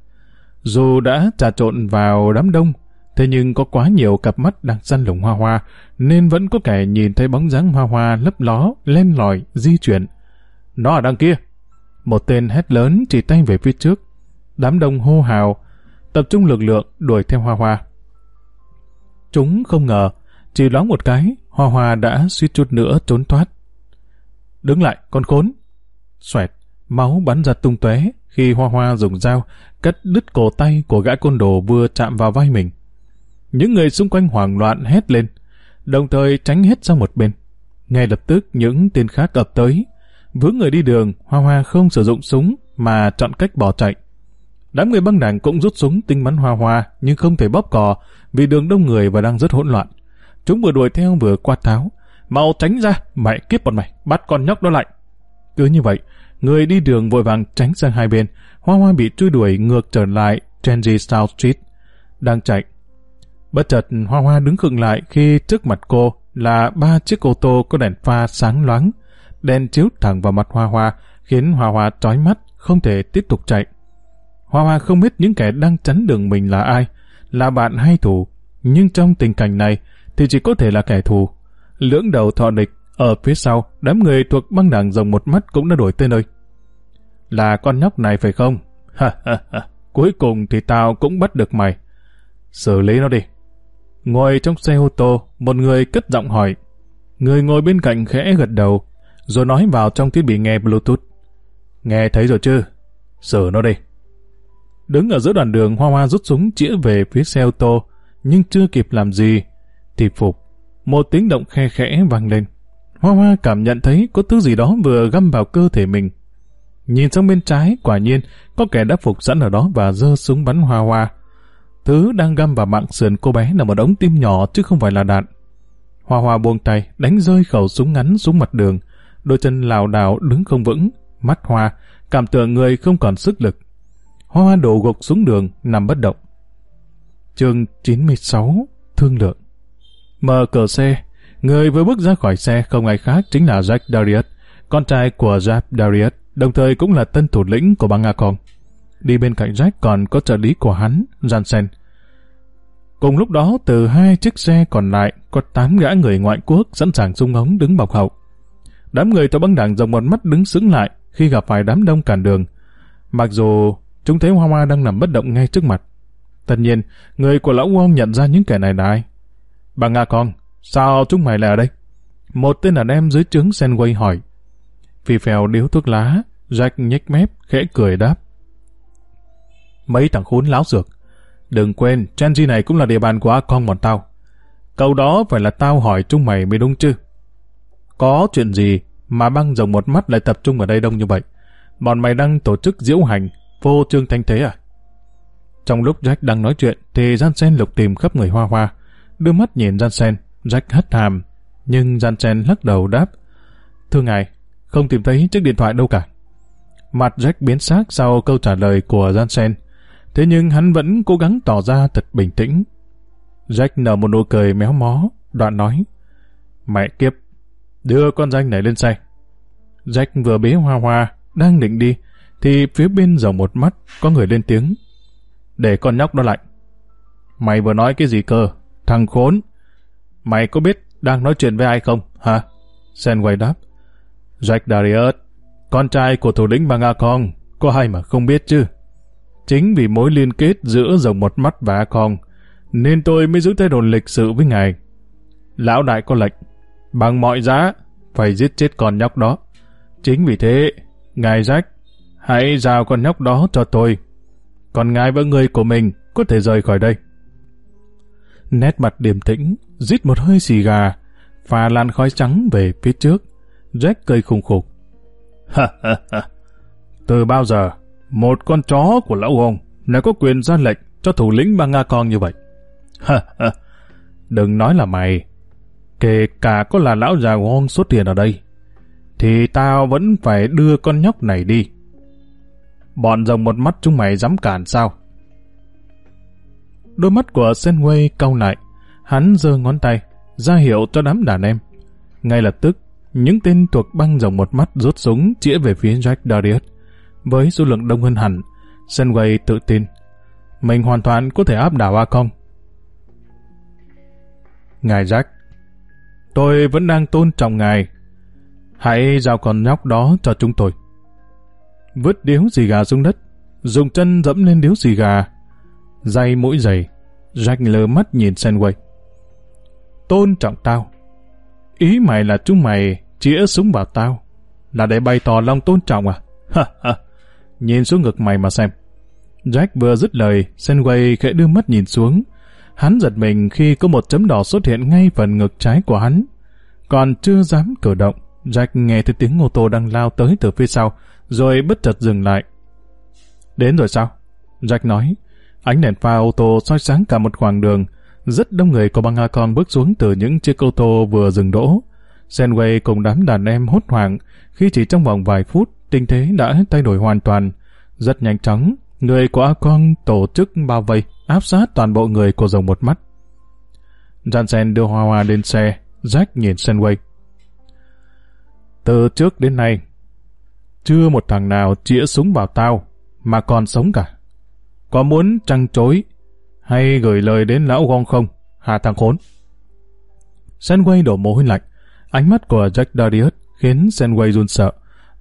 Dù đã trà trộn vào đám đông, thế nhưng có quá nhiều cặp mắt đang săn lùng Hoa Hoa, nên vẫn có kẻ nhìn thấy bóng dáng Hoa Hoa lấp ló, len lỏi, di chuyển. Nó ở đằng kia. Một tên hét lớn chỉ tay về phía trước. Đám đông hô hào, tập trung lực lượng đuổi theo Hoa Hoa. Chúng không ngờ, chỉ loáng một cái, Hoa Hoa đã suýt chút nữa trốn thoát. Đứng lại, con khốn! Xoẹt, máu bắn ra tung tóe khi Hoa Hoa dùng dao cắt đứt cổ tay của gã côn đồ vừa chạm vào vai mình. Những người xung quanh hoảng loạn hét lên, đồng thời tránh hết sang một bên. Ngay lập tức những tên khác ập tới. Vướng người đi đường, Hoa Hoa không sử dụng súng mà chọn cách bỏ chạy. Đám người băng đảng cũng rút súng tinh bắn Hoa Hoa nhưng không thể bóp cò vì đường đông người và đang rất hỗn loạn. Chúng vừa đuổi theo vừa quát tháo. Mau tránh ra, mẹ kiếp bọn mày, bắt con nhóc đó lại. Cứ như vậy, người đi đường vội vàng tránh sang hai bên. Hoa Hoa bị truy đuổi ngược trở lại Trendy South Street. Đang chạy, Bất chợt Hoa Hoa đứng khựng lại khi trước mặt cô là ba chiếc ô tô có đèn pha sáng loáng. Đèn chiếu thẳng vào mặt Hoa Hoa khiến Hoa Hoa trói mắt, không thể tiếp tục chạy. Hoa Hoa không biết những kẻ đang chắn đường mình là ai, là bạn hay thù. Nhưng trong tình cảnh này thì chỉ có thể là kẻ thù. Lưỡng đầu thọ địch, ở phía sau, đám người thuộc băng đảng rồng một mắt cũng đã đổi tên nơi. Là con nhóc này phải không? Ha ha ha, cuối cùng thì tao cũng bắt được mày. Xử lý nó đi. Ngồi trong xe ô tô, một người cất giọng hỏi. Người ngồi bên cạnh khẽ gật đầu, rồi nói vào trong thiết bị nghe Bluetooth. Nghe thấy rồi chứ? Xử nó đi. Đứng ở giữa đoàn đường, Hoa Hoa rút súng chĩa về phía xe ô tô, nhưng chưa kịp làm gì, thì phục. Một tiếng động khe khẽ vang lên. Hoa Hoa cảm nhận thấy có thứ gì đó vừa găm vào cơ thể mình. Nhìn sang bên trái, quả nhiên, có kẻ đã phục sẵn ở đó và giơ súng bắn Hoa Hoa. Thứ đang găm vào mạng sườn cô bé là một ống tim nhỏ chứ không phải là đạn. Hoa Hoa buông tay, đánh rơi khẩu súng ngắn xuống mặt đường. Đôi chân lảo đảo đứng không vững, mắt Hoa, cảm tưởng người không còn sức lực. Hoa Hoa đổ gục xuống đường, nằm bất động. Chương 96 Thương lượng Mở cửa xe, người vừa bước ra khỏi xe không ai khác chính là Jack Darius, con trai của Jack Darius, đồng thời cũng là tân thủ lĩnh của bang Akon. Đi bên cạnh Jack còn có trợ lý của hắn, Jansen. Cùng lúc đó, từ hai chiếc xe còn lại, có tám gã người ngoại quốc sẵn sàng sung ống đứng bọc hậu. Đám người trong băng đảng dòng một mắt đứng sững lại khi gặp phải đám đông cản đường. Mặc dù chúng thấy Hoa Hoa đang nằm bất động ngay trước mặt. Tất nhiên, người của lão Wong nhận ra những kẻ này là ai. Bà Nga con, sao chúng mày lại ở đây? Một tên đàn em dưới trướng Senway hỏi. Phi phèo điếu thuốc lá, Jack nhếch mép, khẽ cười đáp. Mấy thằng khốn láo dược. Đừng quên, Chanji này cũng là địa bàn của con bọn tao. Câu đó phải là tao hỏi chúng mày mới đúng chứ. Có chuyện gì mà băng rồng một mắt lại tập trung ở đây đông như vậy? Bọn mày đang tổ chức diễu hành, vô trương thanh thế à? Trong lúc Jack đang nói chuyện, thì Jansen lục tìm khắp người hoa hoa. Đưa mắt nhìn Jansen, Jack hất hàm. Nhưng Jansen lắc đầu đáp, Thưa ngài, không tìm thấy chiếc điện thoại đâu cả. Mặt Jack biến sắc sau câu trả lời của Jansen. Thế nhưng hắn vẫn cố gắng tỏ ra thật bình tĩnh. Jack nở một nụ cười méo mó, đoạn nói. Mẹ kiếp, đưa con danh này lên xe. Jack vừa bế hoa hoa, đang định đi, thì phía bên dòng một mắt có người lên tiếng. Để con nhóc đó lại. Mày vừa nói cái gì cơ? Thằng khốn. Mày có biết đang nói chuyện với ai không, hả? Senway đáp. Jack Darius, con trai của thủ lĩnh bang Akon, có hay mà không biết chứ? Chính vì mối liên kết giữa dòng một mắt và Akon, nên tôi mới giữ thái độ lịch sự với ngài. Lão đại có lệnh, bằng mọi giá, phải giết chết con nhóc đó. Chính vì thế, ngài Jack, hãy giao con nhóc đó cho tôi. Còn ngài và người của mình có thể rời khỏi đây. Nét mặt điềm tĩnh, rít một hơi xì gà, và làn khói trắng về phía trước. Jack cười khùng khục. Ha ha ha. Từ bao giờ, một con chó của lão ông lại có quyền ra lệnh cho thủ lĩnh bang Nga con như vậy? Ha ha. Đừng nói là mày. Kể cả có là lão già ngon xuất hiện ở đây, thì tao vẫn phải đưa con nhóc này đi. Bọn rồng một mắt chúng mày dám cản sao? Đôi mắt của Senway cau lại, hắn giơ ngón tay, ra hiệu cho đám đàn em. Ngay lập tức, những tên thuộc băng rồng một mắt rút súng chĩa về phía Jack Darius. Với số lượng đông hơn hẳn, Senway tự tin. Mình hoàn toàn có thể áp đảo A Kong. Ngài Jack, tôi vẫn đang tôn trọng ngài. Hãy giao con nhóc đó cho chúng tôi. Vứt điếu xì gà xuống đất, dùng chân dẫm lên điếu xì gà. Dây mũi dày, Jack lơ mắt nhìn Senway. Tôn trọng tao. Ý mày là chúng mày chĩa súng vào tao. Là để bày tỏ lòng tôn trọng à? Ha ha. Nhìn xuống ngực mày mà xem. Jack vừa dứt lời, Senway khẽ đưa mắt nhìn xuống. Hắn giật mình khi có một chấm đỏ xuất hiện ngay phần ngực trái của hắn. Còn chưa dám cử động, Jack nghe thấy tiếng ô tô đang lao tới từ phía sau, rồi bất chợt dừng lại. Đến rồi sao? Jack nói. Ánh đèn pha ô tô soi sáng cả một khoảng đường. Rất đông người của băng Akon bước xuống từ những chiếc ô tô vừa dừng đỗ. Senway cùng đám đàn em hốt hoảng khi chỉ trong vòng vài phút tình thế đã thay đổi hoàn toàn. Rất nhanh chóng, người của Akon tổ chức bao vây, áp sát toàn bộ người của dòng một mắt. Jansen đưa Hoa Hoa lên xe, Jack nhìn Senway. Từ trước đến nay, chưa một thằng nào chĩa súng vào tao, mà còn sống cả. Có muốn trăng chối, hay gửi lời đến lão gong không, hà thằng khốn? Senway đổ mồ hôi lạnh, ánh mắt của Jack Darius khiến Senway run sợ.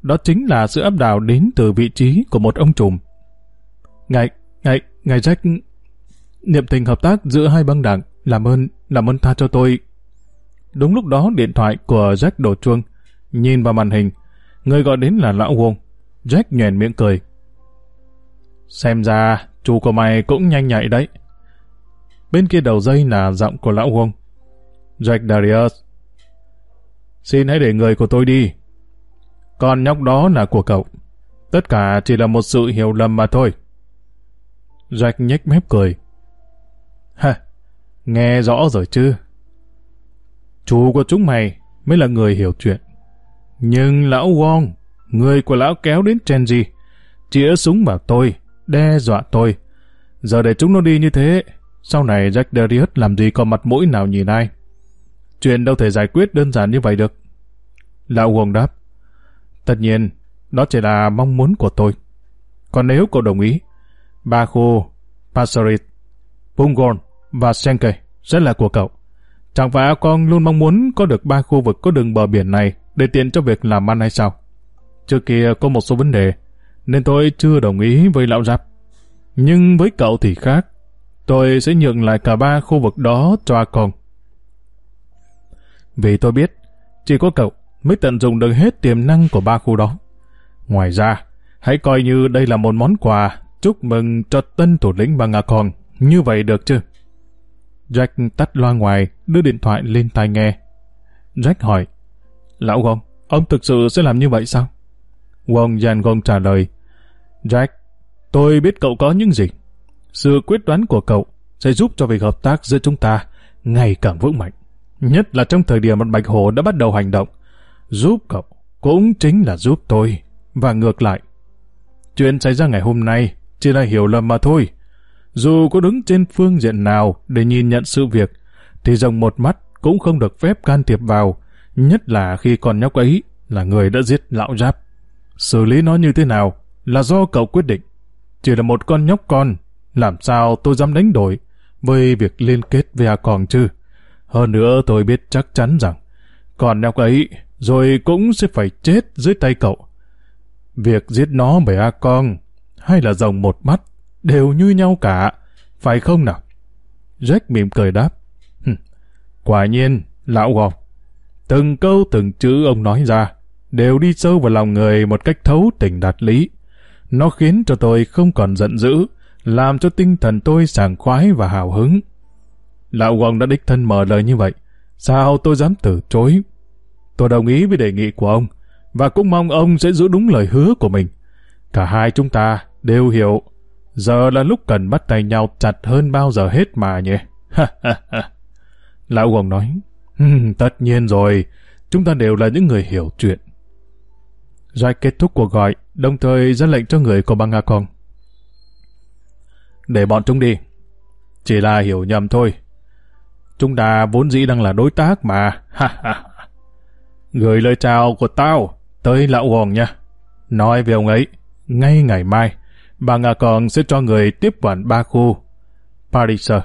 Đó chính là sự áp đảo đến từ vị trí của một ông trùm. Ngài, ngài, ngài Jack, niệm tình hợp tác giữa hai băng đảng, làm ơn, làm ơn tha cho tôi. Đúng lúc đó điện thoại của Jack đổ chuông, nhìn vào màn hình, người gọi đến là lão Wong. Jack nhoèn miệng cười. Xem ra, chủ của mày cũng nhanh nhạy đấy. Bên kia đầu dây là giọng của lão Wong. Jack Darius. Xin hãy để người của tôi đi. Con nhóc đó là của cậu. Tất cả chỉ là một sự hiểu lầm mà thôi. Jack nhếch mép cười. Ha, nghe rõ rồi chứ. Chủ của chúng mày mới là người hiểu chuyện. Nhưng lão Wong, người của lão kéo đến Chenji, chĩa súng vào tôi, đe dọa tôi. Giờ để chúng nó đi như thế, sau này Jack Darius làm gì có mặt mũi nào nhìn ai. Chuyện đâu thể giải quyết đơn giản như vậy được. Lão Wong đáp. Tất nhiên, đó chỉ là mong muốn của tôi. Còn nếu cậu đồng ý, ba khu Passarit, Pungon và Senke sẽ là của cậu. Chẳng phải con luôn mong muốn có được ba khu vực có đường bờ biển này để tiện cho việc làm ăn hay sao? Trước kia có một số vấn đề, nên tôi chưa đồng ý với lão giáp. Nhưng với cậu thì khác, tôi sẽ nhượng lại cả ba khu vực đó cho con. Vì tôi biết, chỉ có cậu mới tận dụng được hết tiềm năng của ba khu đó. Ngoài ra, hãy coi như đây là một món quà chúc mừng cho tân thủ lĩnh bang con. Như vậy được chứ? Jack tắt loa ngoài, đưa điện thoại lên tai nghe. Jack hỏi, Lão Gong, ông thực sự sẽ làm như vậy sao? Wong Yan Gong trả lời, Jack, tôi biết cậu có những gì. Sự quyết đoán của cậu sẽ giúp cho việc hợp tác giữa chúng ta ngày càng vững mạnh. Nhất là trong thời điểm mà Bạch Hồ đã bắt đầu hành động. Giúp cậu cũng chính là giúp tôi. Và ngược lại. Chuyện xảy ra ngày hôm nay chỉ là hiểu lầm mà thôi. Dù có đứng trên phương diện nào để nhìn nhận sự việc, thì rồng một mắt cũng không được phép can thiệp vào, nhất là khi con nhóc ấy là người đã giết lão giáp. Xử lý nó như thế nào là do cậu quyết định. Chỉ là một con nhóc con, làm sao tôi dám đánh đổi với việc liên kết với A Còn chứ? Hơn nữa tôi biết chắc chắn rằng con nhóc ấy rồi cũng sẽ phải chết dưới tay cậu. Việc giết nó bởi A Con hay là rồng một mắt đều như nhau cả, phải không nào? Jack mỉm cười đáp. Quả nhiên, lão gọc. Từng câu từng chữ ông nói ra đều đi sâu vào lòng người một cách thấu tình đạt lý. Nó khiến cho tôi không còn giận dữ, làm cho tinh thần tôi sảng khoái và hào hứng. Lão Quang đã đích thân mở lời như vậy, sao tôi dám từ chối? Tôi đồng ý với đề nghị của ông, và cũng mong ông sẽ giữ đúng lời hứa của mình. Cả hai chúng ta đều hiểu, giờ là lúc cần bắt tay nhau chặt hơn bao giờ hết mà nhỉ. Lão Quang nói, tất nhiên rồi, chúng ta đều là những người hiểu chuyện. Jack kết thúc cuộc gọi, đồng thời ra lệnh cho người của băng Nga Kong. Để bọn chúng đi. Chỉ là hiểu nhầm thôi. Chúng ta vốn dĩ đang là đối tác mà. Ha ha. Gửi lời chào của tao tới lão Hoàng nha. Nói về ông ấy, ngay ngày mai, bà Nga Kong sẽ cho người tiếp quản ba khu. Pariser,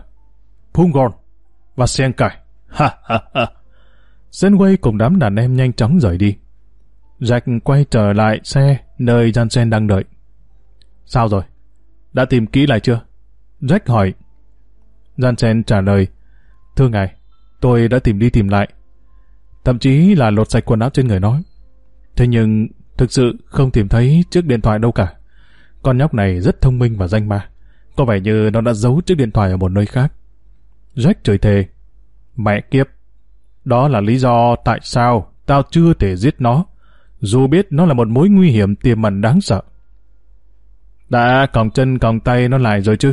Pungon và Senkai. Ha ha ha. Senway cùng đám đàn em nhanh chóng rời đi. Jack quay trở lại xe nơi Jansen đang đợi. Sao rồi? Đã tìm kỹ lại chưa? Jack hỏi. Jansen trả lời. Thưa ngài, tôi đã tìm đi tìm lại. Thậm chí là lột sạch quần áo trên người nó. Thế nhưng, thực sự không tìm thấy chiếc điện thoại đâu cả. Con nhóc này rất thông minh và danh ma. Có vẻ như nó đã giấu chiếc điện thoại ở một nơi khác. Jack trời thề. Mẹ kiếp. Đó là lý do tại sao tao chưa thể giết nó dù biết nó là một mối nguy hiểm tiềm ẩn đáng sợ. Đã còng chân còng tay nó lại rồi chứ?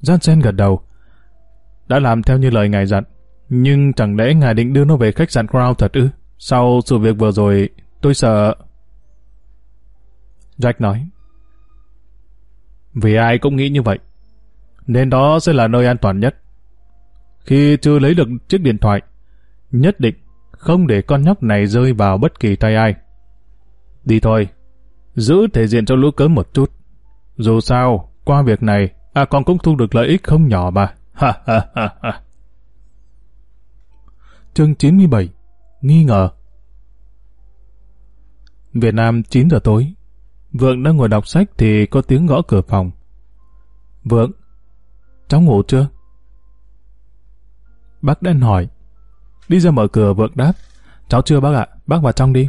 Johnson gật đầu. Đã làm theo như lời ngài dặn, nhưng chẳng lẽ ngài định đưa nó về khách sạn Crown thật ư? Sau sự việc vừa rồi, tôi sợ... Jack nói. Vì ai cũng nghĩ như vậy, nên đó sẽ là nơi an toàn nhất. Khi chưa lấy được chiếc điện thoại, nhất định không để con nhóc này rơi vào bất kỳ tay ai. Đi thôi. Giữ thể diện cho lũ cớm một chút. Dù sao, qua việc này, à con cũng thu được lợi ích không nhỏ mà. Ha ha ha ha. Chương 97 Nghi ngờ Việt Nam 9 giờ tối. Vượng đang ngồi đọc sách thì có tiếng gõ cửa phòng. Vượng, cháu ngủ chưa? Bác đen hỏi. Đi ra mở cửa Vượng đáp. Cháu chưa bác ạ, bác vào trong đi.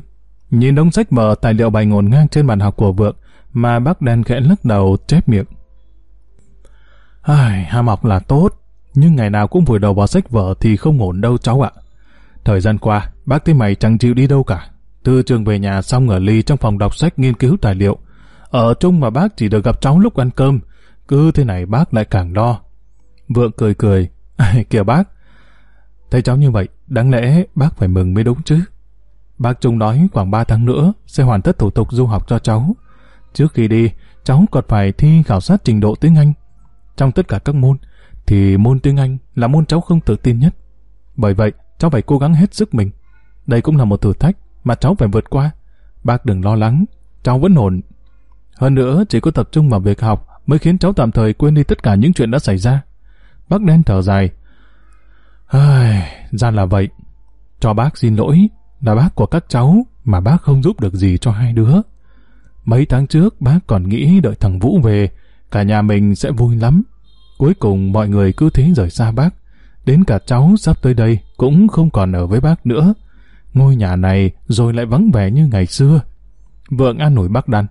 Nhìn đống sách vở tài liệu bày ngổn ngang trên bàn học của vượng, mà bác đen khẽ lắc đầu chép miệng. Ai, ham học là tốt, nhưng ngày nào cũng vùi đầu vào sách vở thì không ổn đâu cháu ạ. Thời gian qua, bác thấy mày chẳng chịu đi đâu cả. Từ trường về nhà xong ở ly trong phòng đọc sách nghiên cứu tài liệu. Ở chung mà bác chỉ được gặp cháu lúc ăn cơm. Cứ thế này bác lại càng đo. Vượng cười cười. Kìa bác, thấy cháu như vậy, đáng lẽ bác phải mừng mới đúng chứ. Bác Trung nói khoảng 3 tháng nữa sẽ hoàn tất thủ tục du học cho cháu. Trước khi đi, cháu còn phải thi khảo sát trình độ tiếng Anh. Trong tất cả các môn, thì môn tiếng Anh là môn cháu không tự tin nhất. Bởi vậy, cháu phải cố gắng hết sức mình. Đây cũng là một thử thách mà cháu phải vượt qua. Bác đừng lo lắng, cháu vẫn ổn. Hơn nữa, chỉ có tập trung vào việc học mới khiến cháu tạm thời quên đi tất cả những chuyện đã xảy ra. Bác đen thở dài. Ai, ra là vậy. Cho bác xin lỗi, là bác của các cháu mà bác không giúp được gì cho hai đứa. Mấy tháng trước bác còn nghĩ đợi thằng Vũ về, cả nhà mình sẽ vui lắm. Cuối cùng mọi người cứ thế rời xa bác. Đến cả cháu sắp tới đây cũng không còn ở với bác nữa. Ngôi nhà này rồi lại vắng vẻ như ngày xưa. Vượng an nổi bác đan.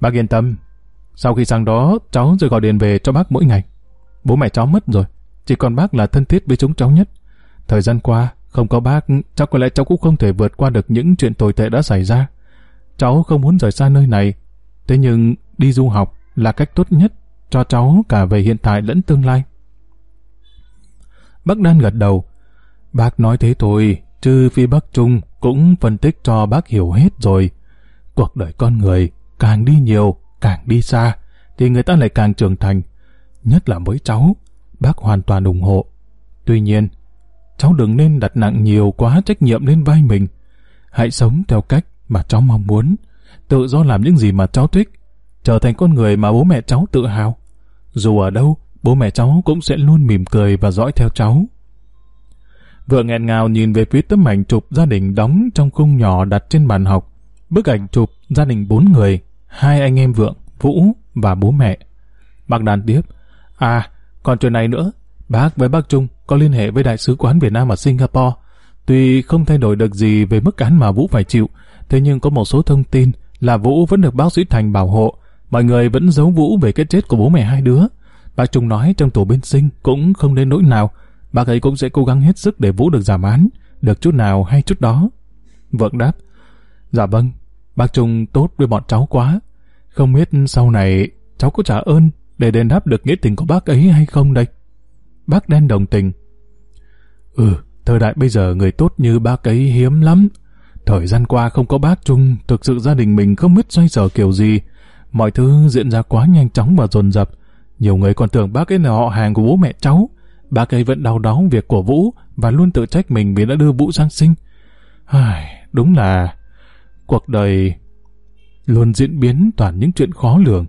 Bác yên tâm. Sau khi sang đó, cháu rồi gọi điện về cho bác mỗi ngày. Bố mẹ cháu mất rồi. Chỉ còn bác là thân thiết với chúng cháu nhất. Thời gian qua, không có bác, chắc có lẽ cháu cũng không thể vượt qua được những chuyện tồi tệ đã xảy ra. Cháu không muốn rời xa nơi này. Thế nhưng đi du học là cách tốt nhất cho cháu cả về hiện tại lẫn tương lai. Bác Đan gật đầu. Bác nói thế thôi, chứ phi bác Trung cũng phân tích cho bác hiểu hết rồi. Cuộc đời con người càng đi nhiều, càng đi xa, thì người ta lại càng trưởng thành. Nhất là với cháu, bác hoàn toàn ủng hộ. Tuy nhiên, cháu đừng nên đặt nặng nhiều quá trách nhiệm lên vai mình. Hãy sống theo cách mà cháu mong muốn, tự do làm những gì mà cháu thích, trở thành con người mà bố mẹ cháu tự hào. Dù ở đâu, bố mẹ cháu cũng sẽ luôn mỉm cười và dõi theo cháu. Vợ nghẹn ngào nhìn về phía tấm ảnh chụp gia đình đóng trong khung nhỏ đặt trên bàn học. Bức ảnh chụp gia đình bốn người, hai anh em vượng, Vũ và bố mẹ. Bác đàn tiếp. À, còn chuyện này nữa. Bác với bác Trung có liên hệ với Đại sứ quán Việt Nam ở Singapore. Tuy không thay đổi được gì về mức án mà Vũ phải chịu, thế nhưng có một số thông tin là Vũ vẫn được bác sĩ Thành bảo hộ. Mọi người vẫn giấu Vũ về cái chết của bố mẹ hai đứa. Bác Trung nói trong tù bên sinh cũng không đến nỗi nào. Bác ấy cũng sẽ cố gắng hết sức để Vũ được giảm án, được chút nào hay chút đó. Vượng đáp, dạ vâng, bác Trung tốt với bọn cháu quá. Không biết sau này cháu có trả ơn để đền đáp được nghĩa tình của bác ấy hay không đây? Bác đen đồng tình. Ừ, thời đại bây giờ người tốt như bác ấy hiếm lắm. Thời gian qua không có bác Trung, thực sự gia đình mình không biết xoay sở kiểu gì. Mọi thứ diễn ra quá nhanh chóng và dồn dập. Nhiều người còn tưởng bác ấy là họ hàng của bố mẹ cháu. Bác ấy vẫn đau đớn việc của Vũ và luôn tự trách mình vì đã đưa Vũ sang sinh. Ai, đúng là cuộc đời luôn diễn biến toàn những chuyện khó lường.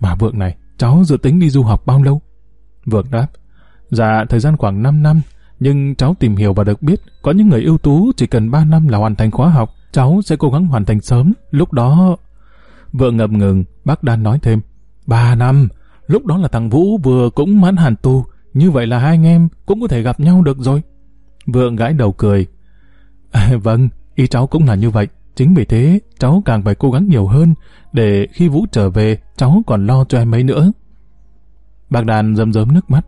Mà Vượng này, cháu dự tính đi du học bao lâu? Vượng đáp, dạ thời gian khoảng 5 năm, nhưng cháu tìm hiểu và được biết có những người ưu tú chỉ cần 3 năm là hoàn thành khóa học, cháu sẽ cố gắng hoàn thành sớm, lúc đó... Vượng ngập ngừng, bác đan nói thêm, 3 năm, lúc đó là thằng Vũ vừa cũng mãn hàn tu, như vậy là hai anh em cũng có thể gặp nhau được rồi. Vượng gãi đầu cười. À, vâng, ý cháu cũng là như vậy. Chính vì thế, cháu càng phải cố gắng nhiều hơn, để khi Vũ trở về, cháu còn lo cho em ấy nữa. Bác đàn rơm rớm nước mắt.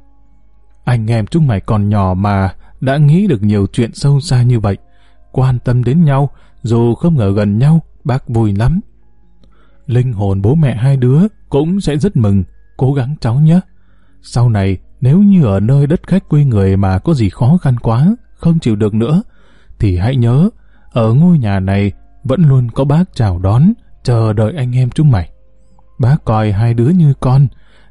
Anh em chúng mày còn nhỏ mà, đã nghĩ được nhiều chuyện sâu xa như vậy. Quan tâm đến nhau, dù không ở gần nhau, bác vui lắm. Linh hồn bố mẹ hai đứa cũng sẽ rất mừng, cố gắng cháu nhé. Sau này, nếu như ở nơi đất khách quê người mà có gì khó khăn quá, không chịu được nữa, thì hãy nhớ, ở ngôi nhà này vẫn luôn có bác chào đón, chờ đợi anh em chúng mày. Bác coi hai đứa như con,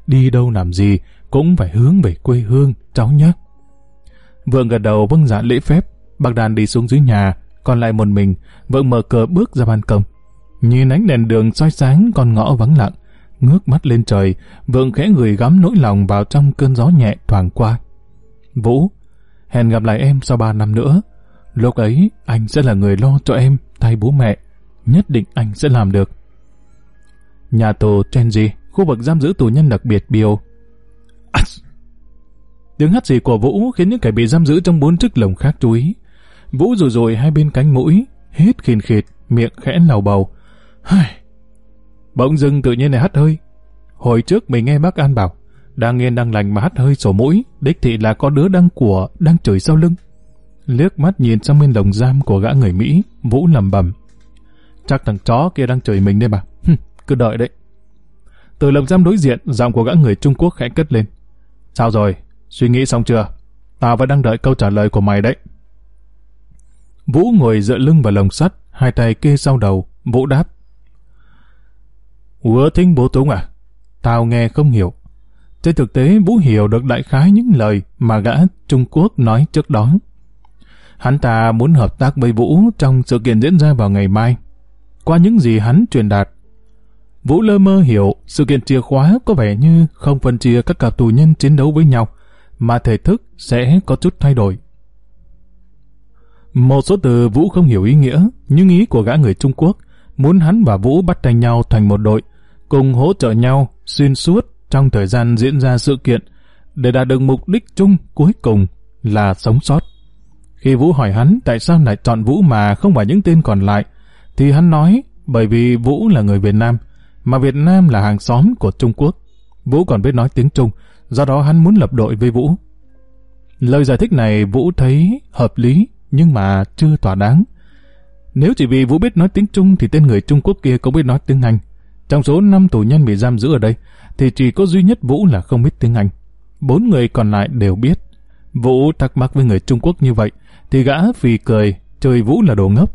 đi đâu làm gì cũng phải hướng về quê hương, cháu nhé. Vượng gật đầu vâng dạ lễ phép, bác đàn đi xuống dưới nhà, còn lại một mình, vợ mở cửa bước ra ban công. Nhìn ánh đèn đường soi sáng con ngõ vắng lặng, ngước mắt lên trời, vượng khẽ người gắm nỗi lòng vào trong cơn gió nhẹ thoảng qua. Vũ, hẹn gặp lại em sau ba năm nữa. Lúc ấy, anh sẽ là người lo cho em, thay bố mẹ. Nhất định anh sẽ làm được. Nhà tù Chenji, khu vực giam giữ tù nhân đặc biệt Bio. Tiếng hắt xì của Vũ khiến những kẻ bị giam giữ trong bốn chiếc lồng khác chú ý. Vũ rùi rùi hai bên cánh mũi, hít khìn khịt, miệng khẽ lào bầu. Bỗng dưng tự nhiên này hắt hơi. Hồi trước mình nghe bác An bảo, đang yên đang lành mà hắt hơi sổ mũi, đích thị là có đứa đang của, đang chửi sau lưng. Liếc mắt nhìn sang bên lồng giam của gã người Mỹ, Vũ lầm bầm. Chắc thằng chó kia đang chửi mình đây mà, Hừm, cứ đợi đấy. Từ lồng giam đối diện, giọng của gã người Trung Quốc khẽ cất lên. Sao rồi? Suy nghĩ xong chưa? Tao vẫn đang đợi câu trả lời của mày đấy. Vũ ngồi dựa lưng vào lồng sắt, hai tay kê sau đầu, Vũ đáp. Ủa thính bố túng à? Tao nghe không hiểu. Trên thực tế Vũ hiểu được đại khái những lời mà gã Trung Quốc nói trước đó. Hắn ta muốn hợp tác với Vũ trong sự kiện diễn ra vào ngày mai. Qua những gì hắn truyền đạt, Vũ lơ mơ hiểu sự kiện chìa khóa có vẻ như không phân chia các cặp tù nhân chiến đấu với nhau, mà thể thức sẽ có chút thay đổi. Một số từ Vũ không hiểu ý nghĩa, nhưng ý của gã người Trung Quốc muốn hắn và Vũ bắt tay nhau thành một đội, cùng hỗ trợ nhau xuyên suốt trong thời gian diễn ra sự kiện để đạt được mục đích chung cuối cùng là sống sót. Khi Vũ hỏi hắn tại sao lại chọn Vũ mà không phải những tên còn lại, thì hắn nói bởi vì Vũ là người Việt Nam, mà Việt Nam là hàng xóm của Trung Quốc. Vũ còn biết nói tiếng Trung, do đó hắn muốn lập đội với Vũ. Lời giải thích này Vũ thấy hợp lý, nhưng mà chưa thỏa đáng. Nếu chỉ vì Vũ biết nói tiếng Trung thì tên người Trung Quốc kia cũng biết nói tiếng Anh. Trong số 5 tù nhân bị giam giữ ở đây, thì chỉ có duy nhất Vũ là không biết tiếng Anh. Bốn người còn lại đều biết. Vũ thắc mắc với người Trung Quốc như vậy, thì gã phì cười, chơi Vũ là đồ ngốc.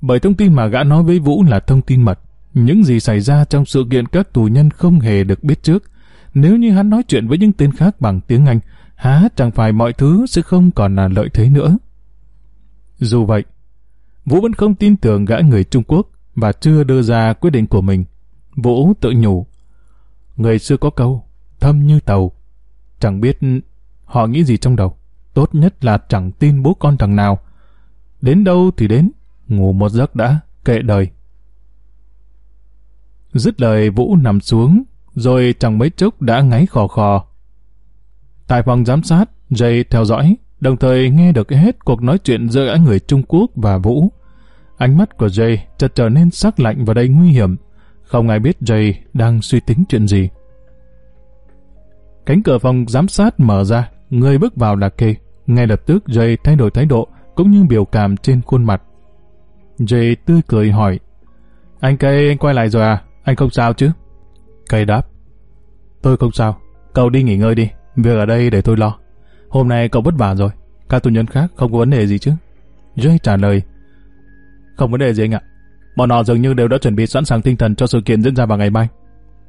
Bởi thông tin mà gã nói với Vũ là thông tin mật, những gì xảy ra trong sự kiện các tù nhân không hề được biết trước. Nếu như hắn nói chuyện với những tên khác bằng tiếng Anh, há chẳng phải mọi thứ sẽ không còn là lợi thế nữa. Dù vậy, Vũ vẫn không tin tưởng gã người Trung Quốc và chưa đưa ra quyết định của mình. Vũ tự nhủ. Người xưa có câu, thâm như tàu. Chẳng biết họ nghĩ gì trong đầu. Tốt nhất là chẳng tin bố con thằng nào. Đến đâu thì đến, ngủ một giấc đã, kệ đời. Dứt lời Vũ nằm xuống, rồi chẳng mấy chốc đã ngáy khò khò. Tại phòng giám sát, Jay theo dõi, đồng thời nghe được hết cuộc nói chuyện giữa người Trung Quốc và Vũ. Ánh mắt của Jay chợt trở nên sắc lạnh và đầy nguy hiểm. Không ai biết Jay đang suy tính chuyện gì. Cánh cửa phòng giám sát mở ra, người bước vào là Kê. Ngay lập tức Jay thay đổi thái độ, cũng như biểu cảm trên khuôn mặt. Jay tươi cười hỏi, Anh Kê, anh quay lại rồi à? Anh không sao chứ? Cây đáp, Tôi không sao, cậu đi nghỉ ngơi đi, việc ở đây để tôi lo. Hôm nay cậu vất vả rồi, các tù nhân khác không có vấn đề gì chứ? Jay trả lời, Không vấn đề gì anh ạ. Bọn họ dường như đều đã chuẩn bị sẵn sàng tinh thần cho sự kiện diễn ra vào ngày mai.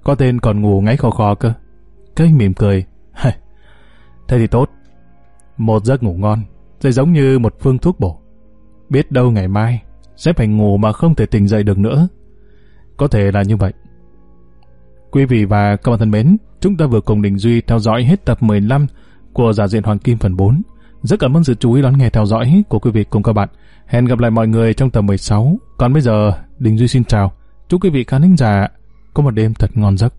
Có tên còn ngủ ngáy khò khò cơ. Cây mỉm cười. Thế thì tốt. Một giấc ngủ ngon sẽ giống như một phương thuốc bổ. Biết đâu ngày mai sẽ phải ngủ mà không thể tỉnh dậy được nữa. Có thể là như vậy. Quý vị và các bạn thân mến, chúng ta vừa cùng Đình Duy theo dõi hết tập 15 của Giả diện Hoàng Kim phần 4. Rất cảm ơn sự chú ý đón nghe theo dõi của quý vị cùng các bạn. Hẹn gặp lại mọi người trong tập 16. Còn bây giờ, Đình Duy xin chào. Chúc quý vị khán thính giả có một đêm thật ngon giấc.